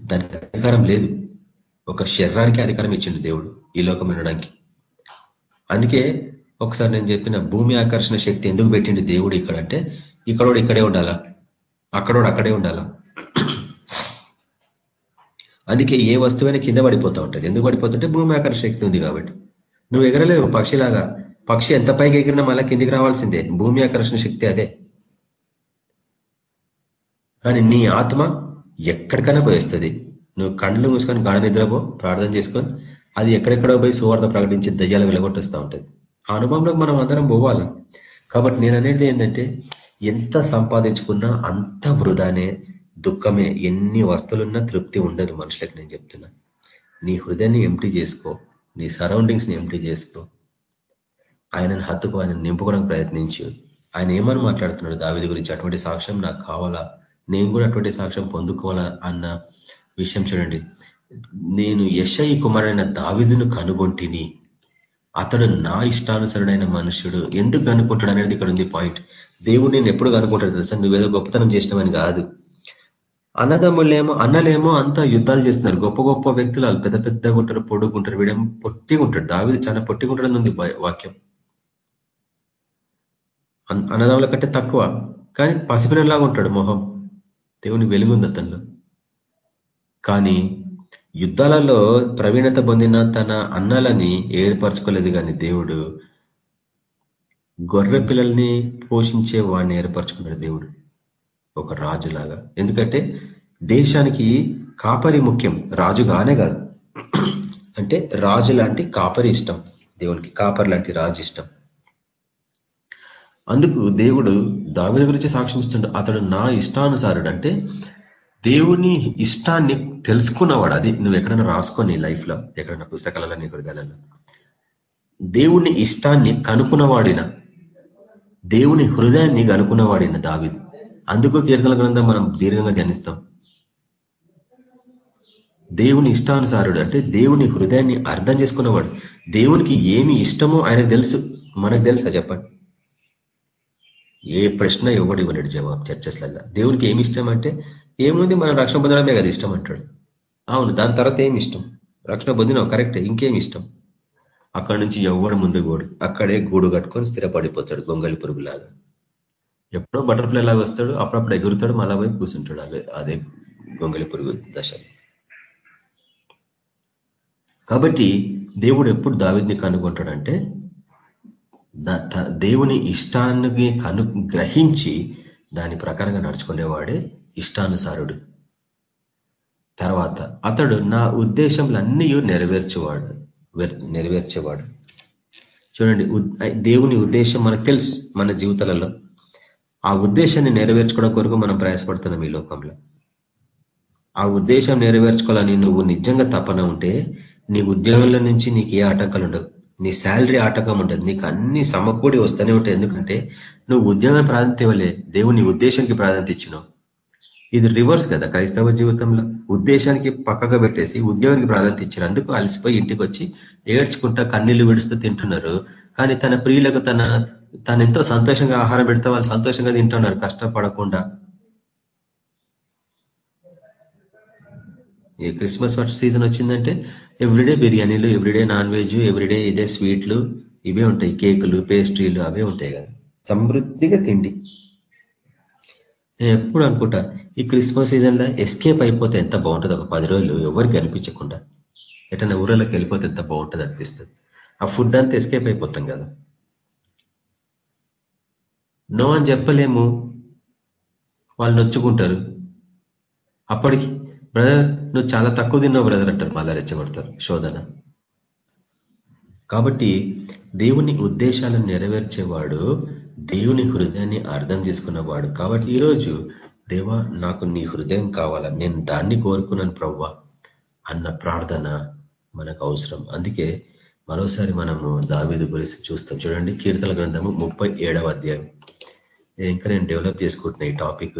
దానికి అధికారం లేదు. ఒక శరీరానికి అధికారం ఇచ్చిండు దేవుడు ఈ లోకం ఉండడానికి. అందుకే ఒకసారి నేను చెప్పిన భూమి ఆకర్షణ శక్తి ఎందుకు పెట్టిండు దేవుడు ఇక్కడ అంటే ఇక్కడోడు ఇక్కడే ఉండాలా? అక్కడోడు అక్కడే ఉండాలా? అందుకే ఏ వస్తువైనా కింద పడిపోతూ ఉంటుంది. ఎందుకు పడిపోతుంటే భూమి ఆకర్షణ శక్తి ఉంది కాబట్టి. నువ్వు ఎగరలేవు పక్షిలాగా. పక్షి ఎంత పైకి ఎగిరినా మళ్ళీ కిందికి రావాల్సిందే. భూమి ఆకర్షణ శక్తి అదే. కానీ నీ ఆత్మ ఎక్కడికైనా పోయిస్తుంది. నువ్వు కళ్ళు మూసుకొని గాఢ నిద్రపో ప్రార్థన చేసుకొని అది ఎక్కడెక్కడో పోయి సువార్త ప్రకటించి దయ్యాలు వెలగొట్టేస్తూ ఉంటుంది. ఆ అనుభవంలో మనం అందరం పోవాలి. కాబట్టి నేను అనేది ఏంటంటే ఎంత సంపాదించుకున్నా అంత వృధానే దుఃఖమే ఎన్ని వస్తువులున్నా తృప్తి ఉండదు మనుషులకు నేను చెప్తున్నా. నీ హృదయాన్ని ఎంటీ చేసుకో నీ సరౌండింగ్స్ని ఎంటీ చేసుకో. ఆయనను హత్తుకు ఆయన నింపుకోవడానికి ప్రయత్నించు. ఆయన ఏమని మాట్లాడుతున్నాడు? దావిది గురించి అటువంటి సాక్ష్యం నాకు కావాలా? నేను కూడా అటువంటి సాక్ష్యం పొందుకోవాలా అన్న విషయం చూడండి. నేను యశయి కుమారైన దావిదును కనుగొంటిని. అతడు నా ఇష్టానుసరుడైన మనుషుడు ఎందుకు కనుక్కుంటాడు అనేది ఇక్కడ ఉంది పాయింట్. దేవుడు నేను ఎప్పుడు కనుక్కుంటాడు తెలుసా? నువ్వేదో గొప్పతనం చేసినావని కాదు. అన్నదమ్ములేమో అన్నలేమో అంతా యుద్ధాలు చేస్తున్నారు. గొప్ప గొప్ప వ్యక్తులు వాళ్ళు పెద్ద పెద్దగా ఉంటారు పొడుగుంటారు వీడేమో పొట్టిగుంటాడు దావిది చాలా పొట్టిగుంటాడని ఉంది వాక్యం. అన్నదమ్ముల కంటే తక్కువ. కానీ పసిపినలాగా ఉంటాడు మొహం. దేవుని వెలుగుంది అతనిలో. కానీ యుద్ధాలలో ప్రవీణత పొందిన తన అన్నలని ఏర్పరచుకోలేదు కానీ దేవుడు గొర్రె పిల్లల్ని పోషించే వాడిని ఏర్పరచుకున్నాడు దేవుడు. ఒక రాజులాగా. ఎందుకంటే దేశానికి కాపరి ముఖ్యం. రాజు కానే కాదు. అంటే రాజు లాంటి కాపరి ఇష్టం. దేవునికి కాపరి లాంటి రాజు ఇష్టం. అందుకు దేవుడు దావిద గురించి సాక్ష్యం అతడు నా ఇష్టానుసారుడు అంటే దేవుని ఇష్టాన్ని తెలుసుకున్నవాడు. అది నువ్వు ఎక్కడైనా రాసుకొని లైఫ్లో ఎక్కడైనా పుస్తకాలలో నీ దేవుని ఇష్టాన్ని కనుక్కున్నవాడిన దేవుని హృదయాన్ని కనుక్కున్నవాడిన దావిది. అందుకు కీర్తన గ్రంథం మనం దీర్ఘంగా ధ్యానిస్తాం. దేవుని ఇష్టానుసారుడు అంటే దేవుని హృదయాన్ని అర్థం చేసుకున్నవాడు. దేవునికి ఏమి ఇష్టమో ఆయనకు తెలుసు. మనకు తెలుసా చెప్పండి? ఏ ప్రశ్న ఎవడు ఇవ్వలేడు జవాబు చర్చస్లల్లా. దేవునికి ఏమి ఇష్టం అంటే ఏముంది మనం రక్షణ పొందడమే కదా ఇష్టం అంటాడు. అవును దాని తర్వాత ఏమి ఇష్టం? రక్షణ పొందినావు కరెక్టే ఇంకేమి ఇష్టం? అక్కడి నుంచి ఎవడు ముందు గోడు అక్కడే గూడు కట్టుకొని స్థిరపడిపోతాడు గొంగలి పురుగులాగా. ఎప్పుడో బటర్ఫ్లై లాగా వస్తాడు అప్పుడప్పుడు ఎగురుతాడు మళ్ళా పోయి కూర్చుంటాడు అదే అదే గొంగలి పురుగు దశ. కాబట్టి దేవుడు ఎప్పుడు దావిద్ని కనుగొంటాడంటే దేవుని ఇష్టాన్ని కను గ్రహించి దాని ప్రకారంగా నడుచుకునేవాడే ఇష్టానుసారుడు. తర్వాత అతడు నా ఉద్దేశంలన్నీ నెరవేర్చేవాడు నెరవేర్చేవాడు. చూడండి దేవుని ఉద్దేశం మనకు తెలుసు మన జీవితాలలో. ఆ ఉద్దేశాన్ని నెరవేర్చుకోవడం కొరకు మనం ప్రయాసపడుతున్నాం ఈ లోకంలో. ఆ ఉద్దేశం నెరవేర్చుకోవాలని నువ్వు నిజంగా తపన ఉంటే నీ ఉద్యోగంలో నుంచి నీకు ఏ ఆటంకాలు ఉండవు నీ శాలరీ ఆటకం ఉండదు నీకు అన్ని సమకూడి వస్తూనే ఉంటాయి. ఎందుకంటే నువ్వు ఉద్యోగం ప్రాధాన్యత ఇవ్వలే దేవుని ఉద్దేశానికి ప్రాధాన్యత ఇచ్చినావు. ఇది రివర్స్ కదా క్రైస్తవ జీవితంలో. ఉద్దేశానికి పక్కగా పెట్టేసి ఉద్యోగానికి ప్రాధాన్యత ఇచ్చారు అందుకు అలసిపోయి ఇంటికి వచ్చి ఏడ్చుకుంటా కన్నీళ్ళు విడుస్తూ తింటున్నారు. కానీ తన ప్రియులకు తన తను ఎంతో సంతోషంగా ఆహారం పెడితే వాళ్ళు సంతోషంగా తింటున్నారు కష్టపడకుండా. ఈ క్రిస్మస్ సీజన్ వచ్చిందంటే ఎవ్రీడే బిర్యానీలు ఎవ్రీడే నాన్ వెజ్ ఎవ్రీడే ఇదే స్వీట్లు ఇవే ఉంటాయి. కేకులు పేస్ట్రీలు అవే ఉంటాయి కదా. సమృద్ధిగా తిండి. నేను ఎప్పుడు అనుకుంటా ఈ క్రిస్మస్ సీజన్లో ఎస్కేప్ అయిపోతే ఎంత బాగుంటుంది. ఒక పది రోజులు ఎవరికి అనిపించకుండా. ఎటన్నా ఊరలోకి వెళ్ళిపోతే ఎంత బాగుంటుంది అనిపిస్తుంది. ఆ ఫుడ్ అంతా ఎస్కేప్ అయిపోతాం కదా. నో అని చెప్పలేము. వాళ్ళు నొచ్చుకుంటారు. అప్పటికి బ్రదర్ నువ్వు చాలా తక్కువ తిన్నావు బ్రదర్ అంటారు మళ్ళా రెచ్చగొడతారు శోధన. కాబట్టి దేవుని ఉద్దేశాలను నెరవేర్చేవాడు దేవుని హృదయాన్ని అర్థం చేసుకున్నవాడు కాబట్టి ఈరోజు దేవా నాకు నీ హృదయం కావాలా? నేను దాన్ని కోరుకున్నాను ప్రవ్వా అన్న ప్రార్థన మనకు అవసరం. అందుకే మరోసారి మనము దావిది గురించి చూస్తాం. చూడండి కీర్తన గ్రంథము ముప్పై అధ్యాయం. ఇంకా నేను డెవలప్ చేసుకుంటున్నా ఈ టాపిక్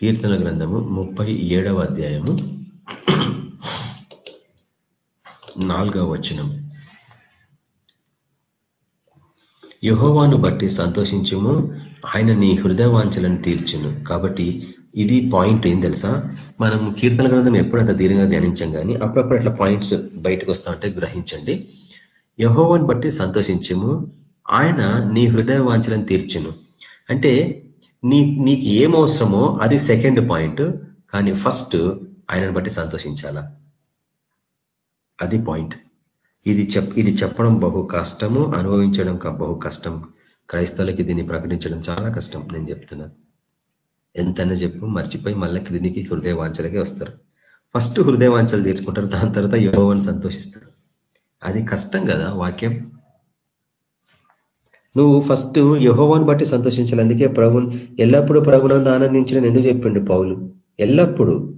కీర్తన గ్రంథము ముప్పై అధ్యాయము నాలుగవ వచనం. యహోవాను బట్టి సంతోషించము ఆయన నీ హృదయవాంఛలను తీర్చును. కాబట్టి ఇది పాయింట్ ఏం తెలుసా? మనం కీర్తన గ్రంథం ఎప్పుడంత దీర్ఘంగా ధ్యానించాం కానీ అప్పుడప్పుడు అట్లా పాయింట్స్ బయటకు వస్తా ఉంటే గ్రహించండి. యహోవాను బట్టి సంతోషించము ఆయన నీ హృదయ వాంఛలను తీర్చును. అంటే నీ నీకు ఏమవసరమో అది సెకండ్ పాయింట్ కానీ ఫస్ట్ ఆయనను బట్టి సంతోషించాలా? అది పాయింట్ ఇది చెప్ ఇది చెప్పడం బహు కష్టము అనుభవించడం బహు కష్టం. క్రైస్తవులకి దీన్ని ప్రకటించడం చాలా కష్టం నేను చెప్తున్నా. ఎంతైనా చెప్పు మర్చిపోయి మళ్ళీ క్రిందికి హృదయవాంచలకే వస్తారు. ఫస్ట్ హృదయవాంచలు తీర్చుకుంటారు దాని తర్వాత యోగవాన్ని సంతోషిస్తారు. అది కష్టం కదా వాక్యం. నువ్వు ఫస్ట్ యహోవాను బట్టి సంతోషించాలి. అందుకే ప్రభు ఎల్లప్పుడూ ప్రభునందు ఆనందించిన. ఎందుకు చెప్పిండు పౌలు? ఎల్లప్పుడూ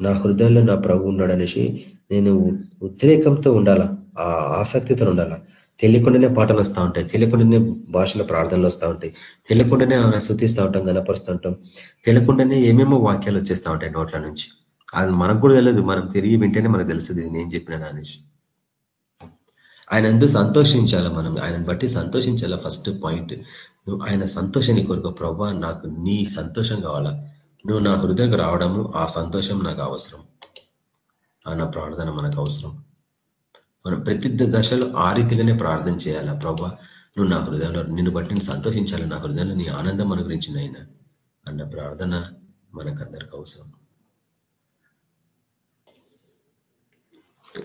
నా హృదయంలో నా ప్రభు ఉన్నాడు అనేసి నేను ఉద్రేకంతో ఉండాలా? ఆ ఆసక్తితో ఉండాలా? తెలియకుండానే పాటలు వస్తూ ఉంటాయి. తెలియకుండానే భాషల ప్రార్థనలు వస్తూ ఉంటాయి. తెలియకుండానే ఆయన శుద్ధిస్తూ ఉంటాం కనపరుస్తూ ఉంటాం. తెలియకుండానే ఏమేమో వాక్యాలు వచ్చేస్తూ ఉంటాయి నోట్ల నుంచి. అది మనకు కూడా తెలియదు మనం తిరిగి వింటేనే మనకు తెలుస్తుంది నేను చెప్పిన అనేసి ఆయన ఎందు సంతోషించాలా మనం. ఆయనను బట్టి సంతోషించాలా. ఫస్ట్ పాయింట్ నువ్వు ఆయన సంతోషాన్ని కొరకు. ప్రభా నాకు నీ సంతోషం కావాలా? నువ్వు నా హృదయకు రావడము ఆ సంతోషం నాకు అవసరం. ఆ నా ప్రార్థన మనకు అవసరం. మనం ప్రతి దశలో ఆ రీతిగానే ప్రార్థన చేయాలా? ప్రభా నువ్వు నా హృదయంలో నిన్ను బట్టి నేను సంతోషించాలి. నా హృదయంలో నీ ఆనందం అనుగ్రహించింది అయినా అన్న ప్రార్థన మనకందరికి అవసరం.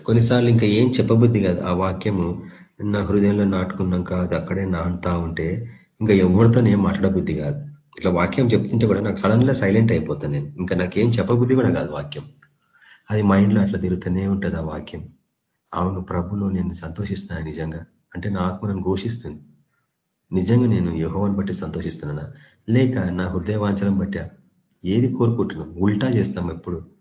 కొన్నిసార్లు ఇంకా ఏం చెప్పబుద్ధి కాదు. ఆ వాక్యము నా హృదయంలో నాటుకున్నాక అది అక్కడే నాంతా ఉంటే ఇంకా ఎవరితో నేను మాట్లాడబుద్ధి కాదు. ఇట్లా వాక్యం చెప్తుంటే కూడా నాకు సడన్గా సైలెంట్ అయిపోతాను నేను. ఇంకా నాకేం చెప్పబుద్ధి కూడా కాదు వాక్యం. అది మైండ్లో అట్లా తిరుగుతూనే ఉంటుంది ఆ వాక్యం. అవును ప్రభులో నేను సంతోషిస్తున్నాను నిజంగా. అంటే నా ఆత్మ నన్ను ఘోషిస్తుంది. నిజంగా నేను యహోవాన్ని బట్టి సంతోషిస్తున్నానా? లేక నా హృదయవాంచనం బట్టి ఏది కోరుకుంటున్నాం? ఉల్టా చేస్తాం ఎప్పుడు?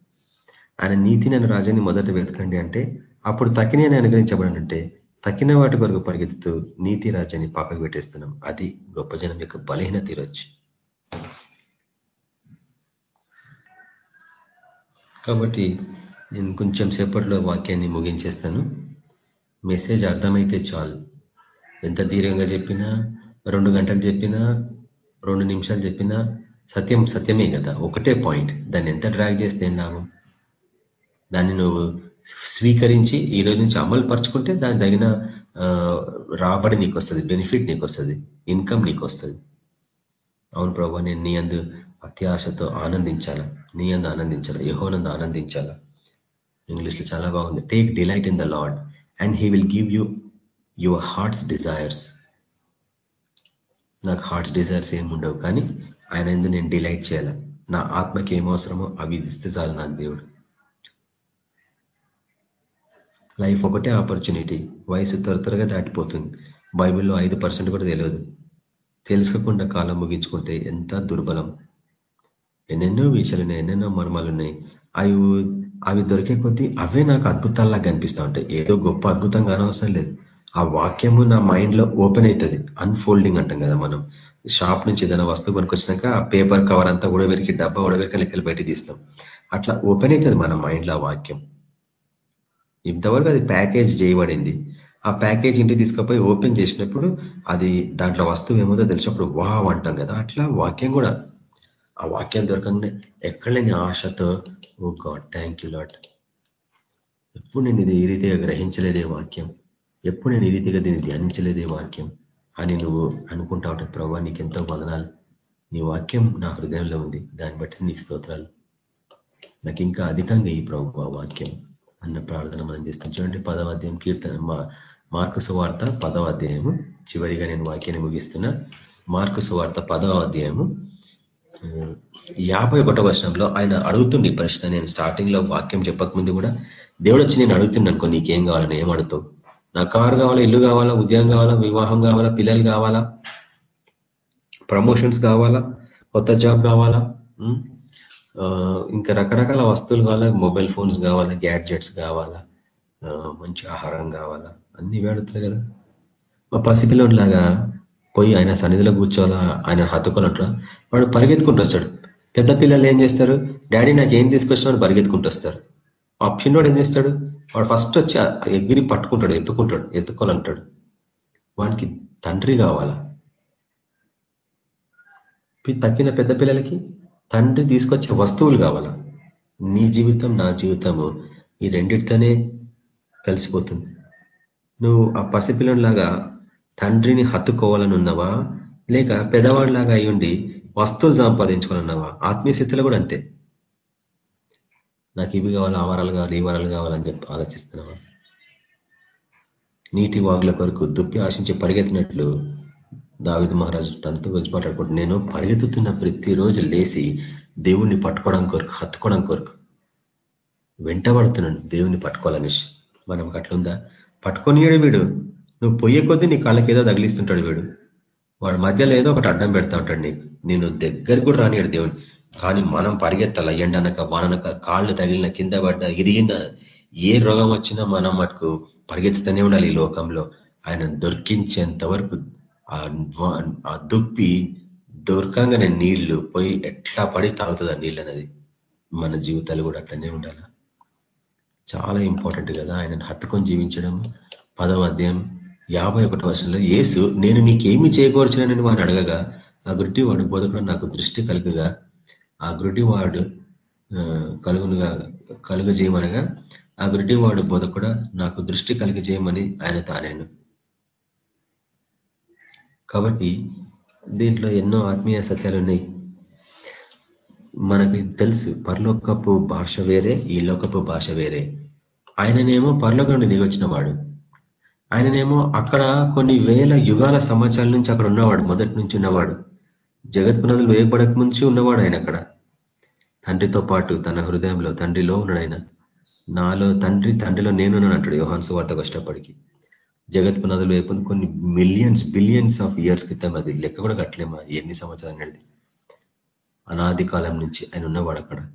ఆయన నీతి నేను రాజ్యాన్ని మొదట వెతకండి అంటే అప్పుడు తక్కిన అనుగ్రహించబడనంటే తక్కిన వాటి కొరకు పరిగెత్తుతూ నీతి రాజ్యాన్ని పక్కకు పెట్టేస్తున్నాం. అది గొప్ప జనం యొక్క బలహీన తీరొచ్చు. కాబట్టి నేను కొంచెం సేపట్లో వాక్యాన్ని ముగించేస్తాను. మెసేజ్ అర్థమైతే చాలు. ఎంత దీర్ఘంగా చెప్పినా రెండు గంటలు చెప్పినా రెండు నిమిషాలు చెప్పినా సత్యం సత్యమే కదా. ఒకటే పాయింట్. దాన్ని ఎంత డ్రాగ్ చేస్తే ఏం లాభం? దాన్ని నువ్వు స్వీకరించి ఈ రోజు నుంచి అమలు పరుచుకుంటే దాని తగిన రాబడి నీకు వస్తుంది బెనిఫిట్ నీకు వస్తుంది ఇన్కమ్ నీకు వస్తుంది అవును ప్రభు నేను నీ అందు అత్యాశతో ఆనందించాలా? నీ అందు ఆనందించాలా? యహోనందు ఆనందించాలా? ఇంగ్లీష్లో చాలా బాగుంది. Take delight in the Lord and he will give you your heart's desires నాకు హార్ట్స్ డిజైర్స్ ఏమి ఉండవు కానీ ఆయన ఎందు నేను డిలైట్ చేయాలా? నా ఆత్మకి ఏం అవసరమో అవి ఇస్తే చాలు నాకు దేవుడు. లైఫ్ ఒకటే ఆపర్చునిటీ. వయసు త్వర త్వరగా దాటిపోతుంది. బైబిల్లో ఐదు పర్సెంట్ కూడా తెలియదు. తెలుసుకోకుండా కాలం ముగించుకుంటే ఎంత దుర్బలం. ఎన్నెన్నో విషయాలు ఎన్నెన్నో మర్మాలు ఉన్నాయి అవి అవి దొరికే కొద్దీ అవే నాకు అద్భుతాల్లా కనిపిస్తూ ఉంటాయి. ఏదో గొప్ప అద్భుతం కానవసరం లేదు. ఆ వాక్యము నా మైండ్లో ఓపెన్ అవుతుంది అన్ఫోల్డింగ్ అంటాం కదా మనం. షాప్ నుంచి ఏదైనా వస్తువు కొనుకొచ్చినాక ఆ పేపర్ కవర్ అంతా ఉడబెరికి డబ్బా ఉడబెరికి లెక్కలు బయట తీస్తాం. అట్లా ఓపెన్ అవుతుంది మన మైండ్లో వాక్యం. ఇంతవరకు అది ప్యాకేజ్ చేయబడింది. ఆ ప్యాకేజ్ ఇంటికి తీసుకుపోయి ఓపెన్ చేసినప్పుడు అది దాంట్లో వస్తువు ఏమోదో తెలిసినప్పుడు వావ్ అంటాం కదా అట్లా వాక్యం కూడా. ఆ వాక్యం దొరకంగానే ఎక్కడ లేని ఆశతో oh God thank you lot ఎప్పుడు నేను ఇది ఈ రీతిగా గ్రహించలేదే వాక్యం? ఎప్పుడు నేను ఈ రీతిగా దీన్ని ధ్యానించలేదే వాక్యం? అని నువ్వు అనుకుంటా ఉంటావు ప్రభా నీకెంతో వదనాలు. నీ వాక్యం నా హృదయంలో ఉంది. దాన్ని బట్టి నీకు స్తోత్రాలు. నాకు ఇంకా అధికంగా ఈ ప్రభు వాక్యం అన్న ప్రార్థన మనం చేస్తాం. చూడండి పదవ అధ్యాయం కీర్తన మా మార్కు సువార్త పదవ అధ్యాయము. చివరిగా నేను వాక్యాన్ని ముగిస్తున్నా. మార్కు సువార్త పదవ అధ్యాయము. యాభై ఒకటో వర్షంలో ఆయన అడుగుతుండే ప్రశ్న. నేను స్టార్టింగ్లో వాక్యం చెప్పకముందు కూడా దేవుడు వచ్చి నేను అడుగుతున్నాను అనుకో నీకేం కావాలని ఏం అడుగుతావు? నా కారు కావాలా? ఇల్లు కావాలా? ఉద్యోగం కావాలా? వివాహం కావాలా? పిల్లలు కావాలా? ప్రమోషన్స్ కావాలా? కొత్త జాబ్ కావాలా? ఇంకా రకరకాల వస్తువులు కావాలా? మొబైల్ ఫోన్స్ కావాలా? గ్యాడ్జెట్స్ కావాలా? మంచి ఆహారం కావాలా? అన్ని వేడుతారు కదా. మా పసిపిల్లలాగా పోయి ఆయన సన్నిధిలో కూర్చోవాలా? ఆయన హత్తుకోనట్రా వాడు పరిగెత్తుకుంటూ వస్తాడు. పెద్ద పిల్లలు ఏం చేస్తారు? డాడీ నాకు ఏం తీసుకొచ్చినా పరిగెత్తుకుంటూ వస్తారు. ఆ పిన్నోడు ఏం చేస్తాడు? వాడు ఫస్ట్ వచ్చి ఎగిరి పట్టుకుంటాడు ఎత్తుకుంటాడు ఎత్తుకోవాలంటాడు. వానికి తండ్రి కావాలా? తక్కిన పెద్ద పిల్లలకి తండ్రి తీసుకొచ్చే వస్తువులు కావాలా? నీ జీవితం నా జీవితము ఈ రెండిటితోనే కలిసిపోతుంది. నువ్వు ఆ పసిపిల్లలాగా తండ్రిని హత్తుకోవాలని ఉన్నావా లేక పెదవాడిలాగా అయ్యుండి వస్తువులు సంపాదించుకోవాలన్నావా ఆత్మీయ స్థితిలో కూడా అంతే. నాకు ఇవి కావాలి ఆ వరాలు కావాలి ఈ వరాలు కావాలని చెప్పి ఆలోచిస్తున్నావా? నీటి వాగుల కొరకు దుప్పి ఆశించి పరిగెత్తినట్లు దావిద మహారాజు తనతో వచ్చి మాట్లాడుకుంటూ నేను పరిగెత్తుతున్న ప్రతిరోజు లేచి దేవుణ్ణి పట్టుకోవడం కొరకు హత్తుకోవడం కొరకు వెంటబడుతున్నాను. దేవుణ్ణి పట్టుకోవాలనేసి మనం అట్లుందా పట్టుకొని వీడు. నువ్వు పొయ్యే కొద్దీ నీ కాళ్ళకి ఏదో తగిలిస్తుంటాడు వీడు. వాడు మధ్యలో ఏదో ఒకటి అడ్డం పెడతా ఉంటాడు నీకు. నేను దగ్గర కూడా రానియాడు దేవుని కానీ మనం పరిగెత్తాల. ఎండనక వాననక కాళ్ళు తగిలిన కింద పడ్డ ఇరిగిన ఏ రోగం వచ్చినా మనం మటుకు పరిగెత్తుతూనే ఉండాలి ఈ లోకంలో. ఆయన దొరికించేంత వరకు ఆ దుప్పి దొరకంగానే నీళ్ళు పోయి ఎట్లా పడి తాగుతుంది ఆ నీళ్ళు అనేది మన జీవితాలు కూడా అట్లనే ఉండాలి. చాలా ఇంపార్టెంట్ కదా ఆయనను హత్తుకొని జీవించడం. పదవ అధ్యాయం యాభై ఒకటి వర్షంలో ఏసు నేను నీకేమి చేయకూర్చున్నానని వాడు అడగగా ఆ గుడ్డి వాడు బోధకుడు నాకు దృష్టి కలుగుగా ఆ గుడ్డి వాడు కలుగునుగా కలుగజేయమనగా ఆ గుడ్డి వాడు బోధకుడ నాకు దృష్టి కలుగజేయమని ఆయన తానేను. కాబట్టి దీంట్లో ఎన్నో ఆత్మీయ సత్యాలు ఉన్నాయి మనకి తెలుసు పరలోకపు భాష వేరే ఈ లోకపు భాష వేరే. ఆయననేమో పరలోకం నుండి దిగొచ్చిన వాడు. ఆయననేమో అక్కడ కొన్ని వేల యుగాల సంవత్సరాల నుంచి అక్కడ ఉన్నవాడు మొదటి నుంచి ఉన్నవాడు. జగత్ పునాదులు వేయబడక ముంచి ఉన్నవాడు ఆయన అక్కడ. తండ్రితో పాటు తన హృదయంలో తండ్రిలో ఉన్నాడు ఆయన. నాలో తండ్రి తండ్రిలో నేనున్నాను అంటాడు యోహాన్సు వార్త కష్టపడికి. జగత్ పునాదులు వేయకుండా కొన్ని మిలియన్స్ బిలియన్స్ ఆఫ్ ఇయర్స్ క్రితం అది. లెక్క కూడా కట్టలేమా. ఎన్ని సంవత్సరాలు అనేది. అనాది కాలం నుంచి ఆయన ఉన్నవాడు అక్కడ.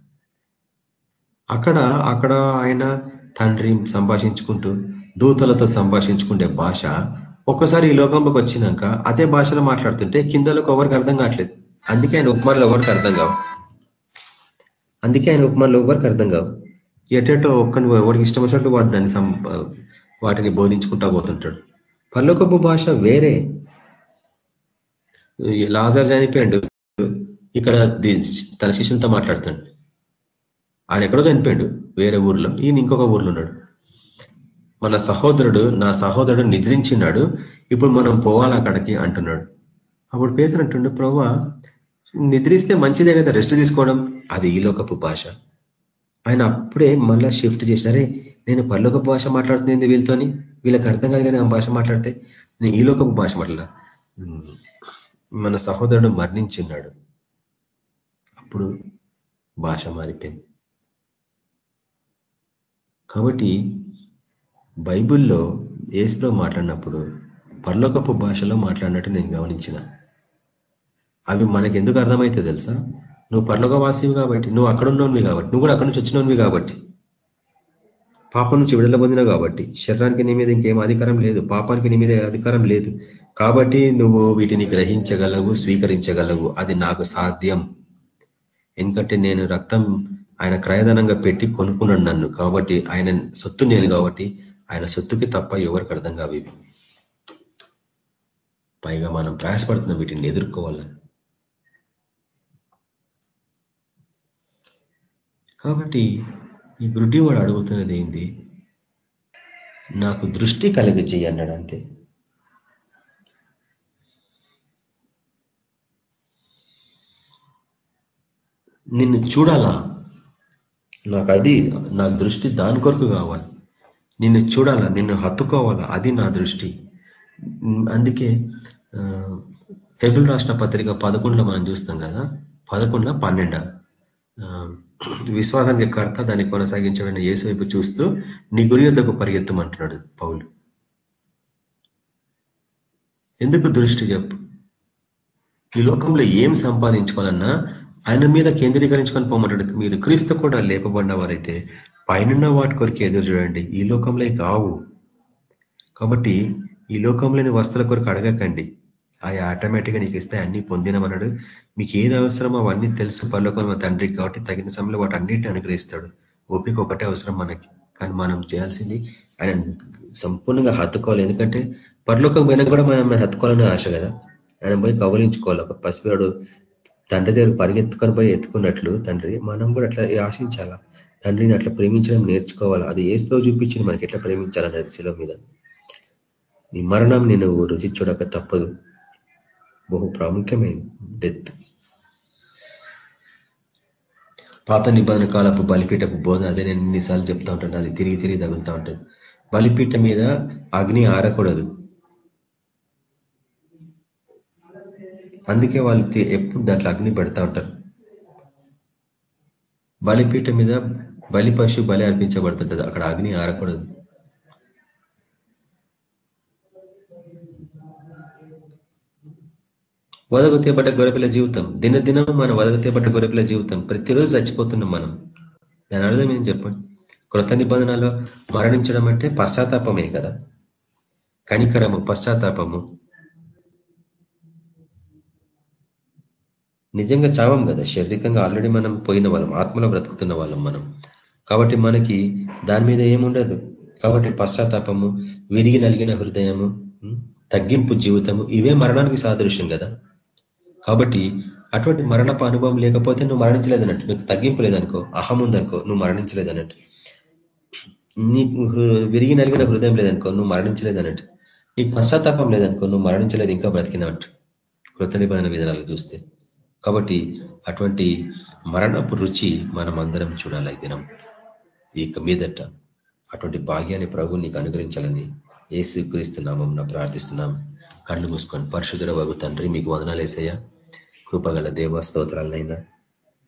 అక్కడ అక్కడ ఆయన తండ్రి సంభాషించుకుంటూ దూతలతో సంభాషించుకుంటే భాష ఒక్కసారి ఈ లోకంలోకి వచ్చినాక అదే భాషలో మాట్లాడుతుంటే కిందలోకి ఎవరికి అర్థం కావట్లేదు. అందుకే ఆయన ఉపమానులు ఎవరికి అర్థం కావు. అందుకే ఆయన ఉపమానులు ఎవరికి అర్థం కావు. ఎటేటో ఒక్కని ఎవరికి ఇష్టం వచ్చినట్లు వాడు దాన్ని వాటిని బోధించుకుంటా పోతుంటాడు. పర్లోకపు భాష వేరే. లాజర్ చనిపోయాడు. ఇక్కడ తన శిష్యులతో మాట్లాడుతాడు ఆయన ఎక్కడో చనిపోయాడు. వేరే ఊర్లో. ఈయన ఇంకొక ఊర్లో ఉన్నాడు. మన సహోదరుడు నా సహోదరుడు నిద్రించినాడు. ఇప్పుడు మనం పోవాలి అక్కడికి అంటున్నాడు. అప్పుడు పేదలు అంటుండే ప్రభు నిద్రిస్తే మంచిదే కదా రెస్ట్ తీసుకోవడం. అది ఈ లోకపు భాష. ఆయన అప్పుడే మళ్ళా షిఫ్ట్ చేసినారే నేను పర్లోక భాష మాట్లాడుతుంది వీళ్ళతోని? వీళ్ళకి అర్థం కాదు కానీ ఆ భాష మాట్లాడితే నేను ఈ లోకపు భాష మాట్లాడ మన సహోదరుడు మరణించున్నాడు. అప్పుడు భాష మారిపోయింది. కాబట్టి బైబిల్లో ఏసులో మాట్లాడినప్పుడు పర్లోకపు భాషలో మాట్లాడినట్టు నేను గమనించిన. అవి మనకి ఎందుకు అర్థమైతే తెలుసా? నువ్వు పర్లోకవాసివి కాబట్టి నువ్వు అక్కడ ఉన్నవి కాబట్టి నువ్వు కూడా అక్కడి నుంచి వచ్చినవి కాబట్టి. పాపం నుంచి విడుదల పొందిన కాబట్టి శరీరానికి నీ మీద ఇంకేం అధికారం లేదు. పాపానికి నీ మీద అధికారం లేదు. కాబట్టి నువ్వు వీటిని గ్రహించగలవు స్వీకరించగలవు. అది నాకు సాధ్యం. ఎందుకంటే నేను రక్తం ఆయన క్రయధనంగా పెట్టి కొనుక్కున్నాను నన్ను. కాబట్టి ఆయన సొత్తు నేను కాబట్టి ఆయన సొత్తుకి తప్ప ఎవరికి అర్థం కావి పైగా మనం ప్రయాసపడుతున్నాం వీటిని ఎదుర్కోవాల? కాబట్టి ఈ వాడు అడుగుతున్నది ఏంది? నాకు దృష్టి కలిగజేయి అన్నాడు అంతే. నిన్ను చూడాలా? నాకు అది నా దృష్టి దాని కొరకు కావాలి. నిన్ను చూడాలా? నిన్ను హత్తుకోవాలా? అది నా దృష్టి. అందుకే హెబుల్ రాష్ట్ర పత్రిక పదకొండులో మనం చూస్తాం కదా? పదకొండులో పన్నెండ? విశ్వాసానికి కర్త దాన్ని కొనసాగించబడిన ఏసు వైపు చూస్తూ నీ గురి యొద్దకు పరిగెత్తమంటున్నాడు పౌలు. ఎందుకు దృష్టి చెప్పు? ఈ లోకంలో ఏం సంపాదించుకోవాలన్నా ఆయన మీద కేంద్రీకరించుకొని పోమంటాడు. మీరు క్రీస్తు కూడా లేపబడిన వారైతే పైన వాటి కొరకు ఎదురు చూడండి. ఈ లోకంలో కావు. కాబట్టి ఈ లోకంలోని వస్తువుల కొరకు అడగకండి. అవి ఆటోమేటిక్గా నీకు ఇస్తే అన్ని పొందినమన్నాడు. మీకు ఏది అవసరమో అవన్నీ తెలుసు పర్లోకం తండ్రికి కాబట్టి తగిన సమయంలో వాటి అన్నింటిని అనుగ్రహిస్తాడు. ఓపిక ఒకటే అవసరం మనకి. కానీ మనం చేయాల్సింది ఆయన సంపూర్ణంగా హత్తుకోవాలి. ఎందుకంటే పరలోకం పోయినా కూడా మనం హత్తుకోవాలని ఆశ కదా. ఆయన పోయి కవలించుకోవాలి ఒక పసిపిల్లడు తండ్రి దగ్గర పరిగెత్తుకొని పోయి ఎత్తుకున్నట్లు తండ్రి మనం కూడా అట్లా ఆశించాలా? తండ్రిని అట్లా ప్రేమించడం నేర్చుకోవాలి? అది ఏసులో చూపించింది మనకి ఎట్లా ప్రేమించాలన్నది శిలో మీద. నీ మరణం నేను రుచి చూడక తప్పదు. బహు ప్రాముఖ్యమైన డెత్. పాత నిబంధన కాలపు బలిపీఠపు బోధ అదే నేను ఎన్నిసార్లు చెప్తా ఉంటాను. అది తిరిగి తిరిగి తగులుతూ ఉంటుంది. బలిపీఠ మీద అగ్ని ఆరకూడదు. అందుకే వాళ్ళు ఎప్పుడు దాంట్లో అగ్ని పెడతా ఉంటారు. బలిపీఠ మీద బలి పశు బలి అర్పించబడుతుంటది. అక్కడ అగ్ని ఆరకూడదు. వదగతేబడ్డ గొరపిల్ల జీవితం దినదినం మన వదగతేబడ్డ గొరపిల్ల జీవితం ప్రతిరోజు చచ్చిపోతున్నాం మనం. దాని అర్థం ఏం చెప్పండి? కృత నిబంధనలో మరణించడం అంటే పశ్చాత్తాపమే కదా? కనికరము పశ్చాత్తాపము. నిజంగా చావం కదా? శారీరకంగా ఆల్రెడీ మనం పోయిన వాళ్ళం ఆత్మలో బ్రతుకుతున్న వాళ్ళం మనం. కాబట్టి మనకి దాని మీద ఏముండదు కాబట్టి పశ్చాత్తాపము విరిగి నలిగిన హృదయము తగ్గింపు జీవితము ఇవే మరణానికి సాదృశ్యం కదా? కాబట్టి అటువంటి మరణపు అనుభవం లేకపోతే నువ్వు మరణించలేదన్నట్టు నీకు తగ్గింపు లేదనుకో అహం ఉందనుకో నువ్వు మరణించలేదన్నట్టు. నీకు విరిగి నలిగిన హృదయం లేదనుకో నువ్వు మరణించలేదన్నట్టు. నీకు పశ్చాత్తాపం లేదనుకో నువ్వు మరణించలేదు ఇంకా బ్రతికినట్టు. కృత నిబంధన విధానాలు చూస్తే. కాబట్టి అటువంటి మరణపు రుచి మనం అందరం చూడాలి ఈ దినం. ఇక మీదట అటువంటి భాగ్యాన్ని ప్రభు నీకు అనుగ్రహించాలని ఏసు క్రీస్తు నామం ప్రార్థిస్తున్నాం. కళ్ళు మూసుకొని పరిశుద్ధుల వగు తండ్రి మీకు వదనాలేసయ్యా కృపగల దేవ స్తోత్రాలనైనా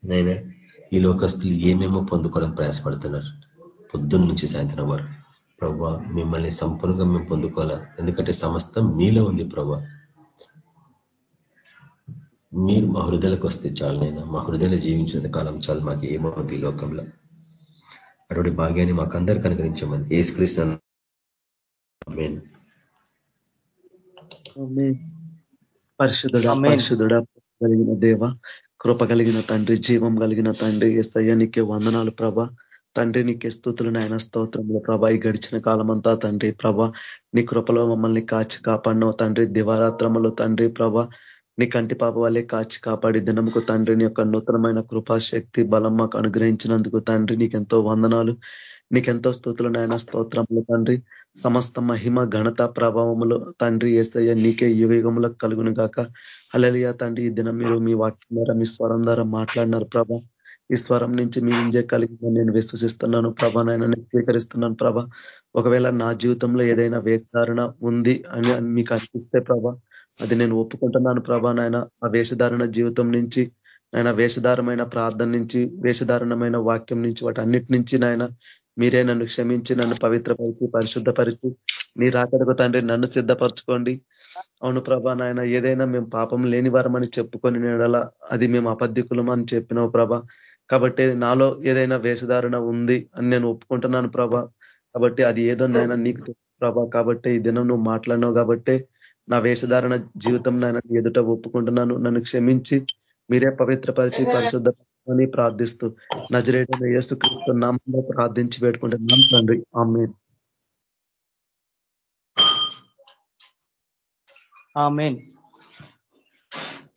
నైనా ఈ లోకస్తులు ఏమేమో పొందుకోవడం ప్రయాసపడుతున్నారు. పొద్దున్న నుంచి సాయంత్రం వారు ప్రభా మిమ్మల్ని సంపూర్ణంగా మేము పొందుకోవాలా? ఎందుకంటే సమస్తం మీలో ఉంది ప్రభా. మీరు మా హృదయలకు వస్తే చాలు నైనా మా హృదయలో జీవించినంత కాలం చాలు. మాకు ఏమవుతుంది ఈ లోకంలో? అటువంటి భాగ్యాన్ని మాకు అందరికి అనుగ్రహించమని ఏసుకృష్ణ పరిశుద్ధుడ పరిశుద్ధుడ కలిగిన దేవ కృప కలిగిన తండ్రి జీవం కలిగిన తండ్రి ఎస్తయ్య నీకే వందనాలు ప్రభ. తండ్రి నీకే స్థుతులు నాయన స్తోత్రములు ప్రభ. ఈ గడిచిన కాలమంతా తండ్రి ప్రభ నీ కృపలో మమ్మల్ని కాచి కాపాడినవు తండ్రి. దివారాత్రములు తండ్రి ప్రభ నీ కంటి పాప వాళ్ళే కాచి కాపాడి దినముకు తండ్రిని యొక్క నూతనమైన కృపాశక్తి బలం మాకు అనుగ్రహించినందుకు తండ్రి నీకెంతో వందనాలు. నీకెంతో స్థుతులు నాయన స్తోత్రములు తండ్రి. సమస్త మహిమ ఘనత ప్రభావములు తండ్రి ఏసయ్య నీకే యుగములకు కలుగును గాక. అలలియా తండ్రి ఈ దినం మీరు మీ వాక్యం ద్వారా మీ స్వరం ద్వారా మాట్లాడినారు ప్రభ. ఈ స్వరం నుంచి మీ ఇంజే కలిగిందని నేను విశ్వసిస్తున్నాను ప్రభ నాయన నేను స్వీకరిస్తున్నాను ప్రభ. ఒకవేళ నా జీవితంలో ఏదైనా వేషధారణ ఉంది అని మీకు అనిపిస్తే ప్రభ అది నేను ఒప్పుకుంటున్నాను ప్రభా నాయన. ఆ వేషధారణ జీవితం నుంచి నాయన వేషధారమైన ప్రార్థన నుంచి వేషధారణమైన వాక్యం నుంచి వాటి అన్నిటి నుంచి నాయన మీరే నన్ను క్షమించి నన్ను పవిత్రపరిచి పరిశుద్ధపరిచి నీ రాకడకు తండ్రి నన్ను సిద్ధపరచుకోండి. అవును ప్రభా నాయన ఏదైనా మేము పాపం లేని వారమని చెప్పుకొని నేడల అది మేము అబద్ధికులం అని చెప్పినావు ప్రభ. కాబట్టి నాలో ఏదైనా వేషధారణ ఉంది అని నేను ఒప్పుకుంటున్నాను ప్రభ. కాబట్టి అది ఏదో నాయన నీకు ప్రభా. కాబట్టి ఈ దినం నువ్వు మాట్లాడినావు కాబట్టి నా వేషధారణ జీవితం నాయన ఎదుట ఒప్పుకుంటున్నాను. నన్ను క్షమించి మీరే పవిత్రపరిచి పరిశుద్ధ అని ప్రార్థిస్తూ. నజరేట యేసు క్రీస్తు నామంలో ప్రార్థించి పెట్టుకుంటున్నాం తండ్రి. ఆమె ఆమెన్.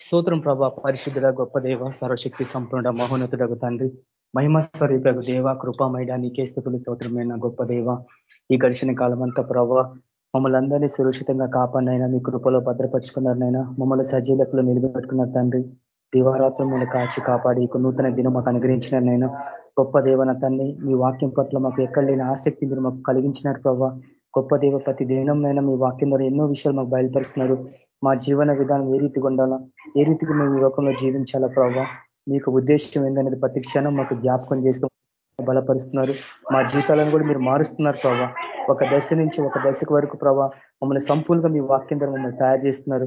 స్తోత్రం ప్రభా పరిశుద్ధుడ గొప్ప దేవ సర్వశక్తి సంపూర్ణ మహోన్నతుడకు తండ్రి. మహిమ స్వరూపకు దేవ కృపామైడ నీకే స్థుతులు స్తోత్రమైన గొప్ప దేవ. ఈ గడిచిన కాలం అంతా ప్రభా మమ్మల్ని అందరినీ సురక్షితంగా కాపాడినైనా మీ కృపలో భద్రపరుచుకున్నారనైనా మమ్మల్ని సజీలకులు నిలబెట్టుకున్నారు తండ్రి. దివారాత్రం మీరు కాచి కాపాడి ఇక నూతన దినం మాకు అనుగ్రహించినారనైనా గొప్ప దేవన తండ్రి మీ వాక్యం పట్ల మాకు ఎక్కడ లేని ఆసక్తి మీరు మాకు కలిగించినారు ప్రభావ గొప్ప దేవ ప్రతి దినంనైనా మీ వాక్యం ద్వారా ఎన్నో విషయాలు మాకు బయలుపరుస్తున్నారు. మా జీవన విధానం ఏ రీతిగా ఉండాలా ఏ రీతిగా మేము ఈ లోకంలో జీవించాలా ప్రభావ మీకు ఉద్దేశం ఏందనేది ప్రతి క్షణం మాకు జ్ఞాపకం చేస్తూ బలపరుస్తున్నారు. మా జీవితాలను కూడా మీరు మారుస్తున్నారు ప్రభావ ఒక దశ నుంచి ఒక దశకు వరకు ప్రభావ మమ్మల్ని సంపూర్ణంగా మీ వాక్యం ద్వారా మమ్మల్ని తయారు చేస్తున్నారు.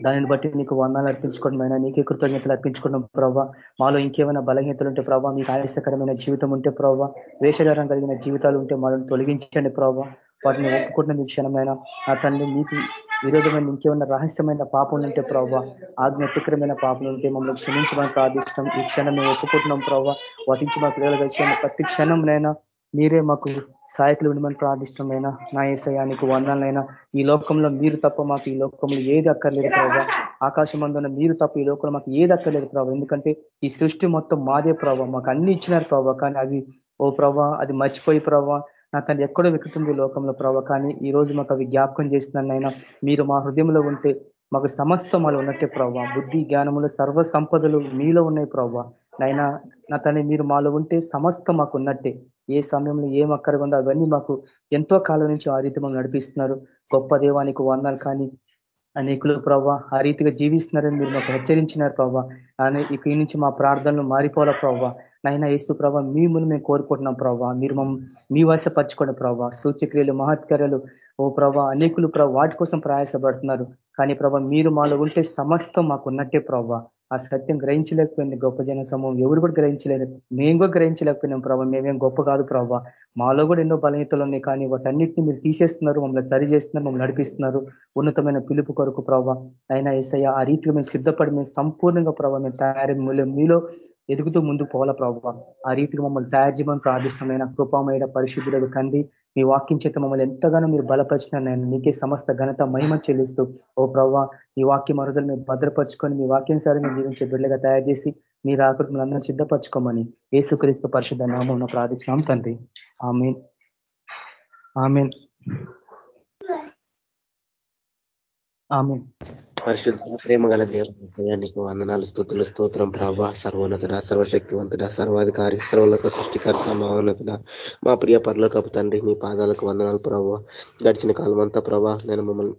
దానిని బట్టి నీకు వర్ణాలు అర్పించుకోవడం అయినా నీకే కృతజ్ఞతలు అర్పించుకోవడం ప్రభావ మాలో ఇంకేమైనా బలహీనతలు ఉంటే ప్రభావ మీకు ఆయాసకరమైన జీవితం ఉంటే ప్రభావ వేషధారం కలిగిన జీవితాలు ఉంటే మాలను తొలగించండి ప్రభావ వాటిని ఒప్పుకుంటున్న మీ క్షణమైన ఆ తండ్రి మీకు విరోధమైన ఇంకేమైనా రహస్యమైన పాపం ఉంటే ప్రభావ ఆజ్ఞతికరమైన పాపం ఉంటే మమ్మల్ని క్షమించమని ప్రార్థించడం ఈ క్షణం మేము ఒప్పుకుంటున్నాం ప్రభావ వాటించి మా పిల్లలు కలిసి ప్రతి క్షణంనైనా మీరే మాకు సాయకులు ఉండమని ప్రార్థిష్టమైనా నా ఏసయానికి వందనైనా ఈ లోకంలో మీరు తప్ప మాకు ఈ లోకంలో ఏది అక్కర్లేదు ప్రభావ ఆకాశం అందున మీరు తప్ప ఈ లోకంలో మాకు ఏది అక్కర్లేదు ప్రభావ ఎందుకంటే ఈ సృష్టి మొత్తం మాదే ప్రభావ మాకు అన్ని ఇచ్చినారు ప్రభావ కానీ అవి ఓ ప్రభా అది మర్చిపోయి ప్రభావ నాకు అది ఎక్కడో వెక్కుతుంది లోకంలో ప్రభావ కానీ ఈ రోజు మాకు అవి జ్ఞాపకం చేస్తున్నానైనా మీరు మా హృదయంలో ఉంటే మాకు సమస్తం వాళ్ళు ఉన్నట్టే ప్రభావ బుద్ధి జ్ఞానములు సర్వ సంపదలు మీలో ఉన్నాయి ప్రభావ నైనా నా తని మీరు మాలో ఉంటే సమస్తం మాకు ఉన్నట్టే. ఏ సమయంలో ఏం అక్కరగా ఉందో అవన్నీ మాకు ఎంతో కాలం నుంచి ఆ రీతి నడిపిస్తున్నారు. గొప్ప దేవానికి వందాలు కానీ అనేకులు ప్రభావ ఆ రీతిగా జీవిస్తున్నారని మీరు మాకు హెచ్చరించినారు ప్రభావ ఇక్కడి నుంచి మా ప్రార్థనలు మారిపోలే ప్రభావ నైనా ఏస్తు ప్రభావ మిమ్మల్ని మేము కోరుకుంటున్నాం ప్రభావ మీరు మీ వశపరచుకోండి ప్రభావ సూచక్రియలు మహత్కర్యలు ఓ ప్రభా అనేకులు ప్రభావ వాటి కోసం ప్రయాసపడుతున్నారు. కానీ ప్రభా మీరు మాలో ఉంటే సమస్తం మాకు ఉన్నట్టే ప్రభావ ఆ సత్యం గ్రహించలేకపోయింది గొప్ప జన సమూహం. ఎవరు కూడా గ్రహించలేదు మేము కూడా గ్రహించలేకపోయినాం ప్రభావ మేమేం గొప్ప కాదు ప్రభావ మాలో కూడా ఎన్నో బలహీతలు ఉన్నాయి కానీ వాటన్నిటిని మీరు తీసేస్తున్నారు మమ్మల్ని సరి చేస్తున్నారు మమ్మల్ని నడిపిస్తున్నారు. ఉన్నతమైన పిలుపు కొరకు ప్రభావ అయినా ఏసయ్య ఆ రీతిగా మేము సిద్ధపడి మేము సంపూర్ణంగా ప్రభావ మేము తయారీ మీలో ఎదుగుతూ ముందుకు పోవాల ప్రభావ? ఆ రీతిగా మమ్మల్ని తయారు చేయమని ప్రార్థిష్టమైన కృపమైన పరిశుద్ధులకు కంది మీ వాక్యం చేత మమ్మల్ని ఎంతగానో మీరు బలపరిచిన నేను నీకే సమస్త ఘనత మహిమ చెల్లిస్తూ ఓ ప్రవ్వ ఈ వాక్యం మరుదలు మీరు భద్రపరుచుకొని మీ వాక్యానుసారంగా జీవించే బిడ్డగా తయారు చేసి మీరు ఆకృతి అందరూ సిద్ధపరచుకోమని ఏసుక్రీస్తు పరిశుద్ధ నామం ప్రార్థిస్తున్నాం తండ్రి. ఆమె ఆమెన్. ఆమె పరిశుద్ధ ప్రేమ గల దేవానికి వందనాలు స్థుతులు స్తోత్రం ప్రభా సర్వోన్నతుడ సర్వశక్తివంతుడ సర్వాధికారి సర్వలోక సృష్టికర్త మహోన్నతుడ. మా ప్రియ పర్లోకపు తండ్రి మీ పాదాలకు వందనాలు ప్రభావ గడిచిన కాలం అంతా ప్రభా నేను మమ్మల్ని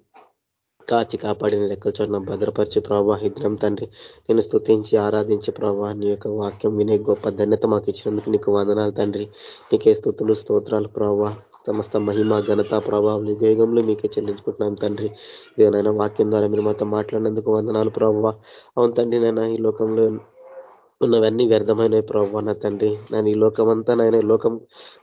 కాచి కాపాడిన లెక్కల చోట భద్రపరిచి ప్రభావ ఇద్దరం తండ్రి నేను స్తుతించి ఆరాధించి ప్రభావ నీ యొక్క వాక్యం వినే గొప్ప ధన్యత మాకు ఇచ్చినందుకు నీకు వందనాలు తండ్రి. నీకే స్థుతులు స్తోత్రాలు ప్రభావ సమస్త మహిమ ఘనత ప్రభావం యుగంలో మీకే చెల్లించుకుంటున్నాం తండ్రి. ఇదేనైనా వాక్యం ద్వారా మీరు మాతో మాట్లాడినందుకు వందనాలు ప్రభావ. అవును తండ్రి నైనా ఈ లోకంలో ఉన్నవన్నీ వ్యర్థమైనవి ప్రభావ నా తండ్రి. నేను ఈ లోకం అంతా నాయన లోకం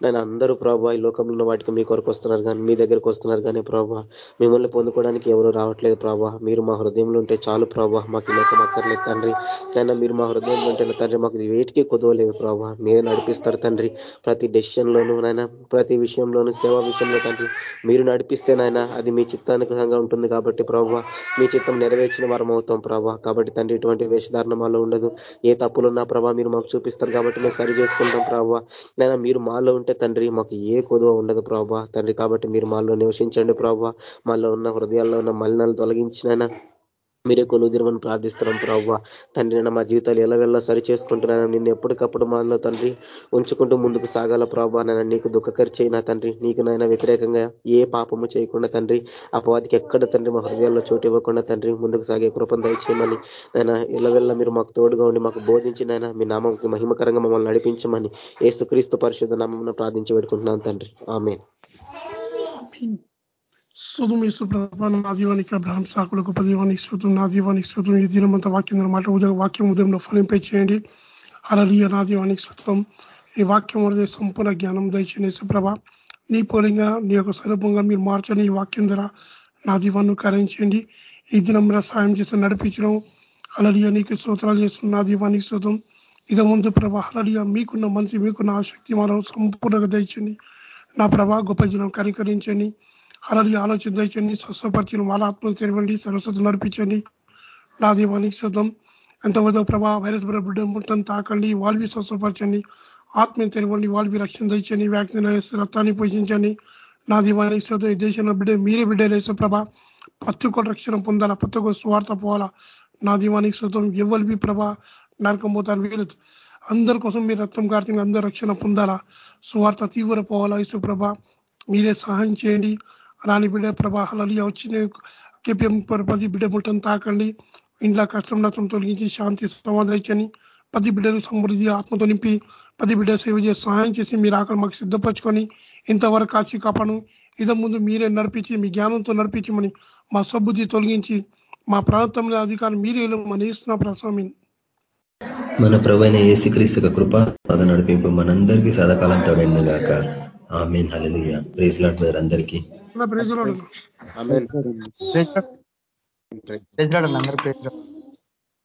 నేను అందరూ ప్రభావ ఈ లోకంలో ఉన్న వాటికి మీ కొరకు వస్తున్నారు కానీ మీ దగ్గరకు వస్తున్నారు కానీ ప్రభావ మిమ్మల్ని పొందుకోవడానికి ఎవరు రావట్లేదు ప్రభావ మీరు మా హృదయంలో ఉంటే చాలు ప్రభావ మాకు లోకం అక్కర్లేదు తండ్రి. నాయన మీరు మా హృదయంలో ఉంటే తండ్రి మాకు వేటికి కుదవలేదు ప్రభావ మీరే నడిపిస్తారు తండ్రి. ప్రతి డెసిషన్లోనూ నాయన ప్రతి విషయంలోనూ సేవా విషయంలో తండ్రి మీరు నడిపిస్తే నాయన అది మీ చిత్తానుకూలంగా ఉంటుంది కాబట్టి ప్రభావ మీ చిత్తం నెరవేర్చిన వారం అవుతాం ప్రభావ కాబట్టి తండ్రి ఇటువంటి వేషధారణ మాలో ఉండదు. ఏ తప్పులు ఉన్నా ప్రభావ మీరు మాకు చూపిస్తారు కాబట్టి మేము సరి చేసుకుంటాం ప్రభావ నైనా మీరు మాలో ఉంటే తండ్రి మాకు ఏ కొదువ ఉండదు ప్రభావ తండ్రి కాబట్టి మీరు మాలో నివసించండి ప్రభావ మాలో ఉన్న హృదయాల్లో ఉన్న మలినాలు తొలగించినైనా మీరే కొనుదిరమని ప్రార్థిస్తున్నాం ప్రవ్వ. తండ్రి నేను మా జీవితాలు ఎలా వెళ్ళా సరి చేసుకుంటున్నాను. నిన్ను ఎప్పటికప్పుడు మాలో తండ్రి ఉంచుకుంటూ ముందుకు సాగాల ప్రభావ నేను నీకు దుఃఖకరి చేయినా తండ్రి నీకు నైనా వ్యతిరేకంగా ఏ పాపము చేయకుండా తండ్రి అపవాదికి ఎక్కడ తండ్రి మా హృదయాల్లో చోటు ఇవ్వకుండా తండ్రి ముందుకు సాగే కృపను దయచేయమని. ఆయన వెళ్ళ మీరు మాకు తోడుగా ఉండి మాకు బోధించినైనా మీ నామంకి మహిమకరంగా మమ్మల్ని నడిపించమని ఏసుక్రీస్తు పరిశుద్ధ నామం ప్రార్థించి పెట్టుకుంటున్నాను తండ్రి. ఆమె శుధం ఇసు ప్రభా నా దీవానికి అబ్రహం సాకుల గొప్ప దీవానికి శుద్ధం నా దీవానికి శుద్ధం ఈ దినమంత వాక్యం మాట ఉదయం వాక్యం ఉదయంలో ఫలింపై చేయండి. అలలియ నా దీవానికి సత్వం ఈ వాక్యం అనేది సంపూర్ణ జ్ఞానం. దయచేయండి సుప్రభ నీ పోలింగా నీ యొక్క స్వరూపంగా మీరు మార్చని ఈ వాక్యం ద్వారా నా దీవాన్ని కరించండి ఈ దినం సాయం చేసి నడిపించడం. అలలియ నీకు స్తోత్రాలు చేస్తున్న నా దీవానికి శుతం ఇద ముందు ప్రభా అలలియ మీకున్న మనసు మీకున్న ఆసక్తి మనం సంపూర్ణంగా దయచండి నా ప్రభా గొప్ప జనం కరీకరించండి అలాది ఆలోచన దండి స్వస్థపరచండి వాళ్ళ ఆత్మలు తెరవండి సరస్వతం నడిపించండి. నా దీవానికి శుద్ధం ఎంతవద్ద ప్రభా వైరస్ బిడ్డ తాకండి వాళ్ళవి స్వస్థపరచండి. ఆత్మీయ తెరవండి వాళ్ళవి రక్షణ దండి వ్యాక్సిన్ రక్తాన్ని పోషించండి. నా దీవానికి శుద్ధం ఈ దేశంలో బిడ్డ మీరే బిడ్డ వేసే ప్రభా ప్రతి ఒక్క రక్షణ పొందాలా ప్రతి ఒక్క స్వార్థ పోవాలా? నా దీవానికి శుద్ధం ఎవరివి ప్రభా నరకం పోతాను వీలు అందరి కోసం మీరు రక్తం కార్తీగా అందరు రక్షణ పొందాలా? స్వార్థ తీవ్ర పోవాలా ఇసు ప్రభ. మీరే సహాయం చేయండి. రాని బిడ్డ ప్రభాహాలు వచ్చిన కేపీఎం పది బిడ్డ ముట్టను తాకండి. ఇంట్లో కష్టం నష్టం తొలగించి శాంతి సమాధానించని పది బిడ్డలు సమృద్ధి ఆత్మతో నింపి పది బిడ్డ సేవ చేసి సహాయం చేసి మీరు అక్కడ మాకు సిద్ధపరచుకొని ఇంతవరకు కాచి కాపాను ఇద ముందు మీరే నడిపించి మీ జ్ఞానంతో నడిపించమని మా సబ్బుద్ధి తొలగించి మా ప్రాంతంలో అధికారం మీరే మన ఇస్తున్న ప్రస్వామి మన. ప్రవైన ఏసుక్రీస్తు కృప పద నడిపింపు మనందరికీ సదాకాలం తోడైంది గాక ఆమెన్. హలలుయ ప్రేజ్ అందరికీ. అందరూ ప్రేజ్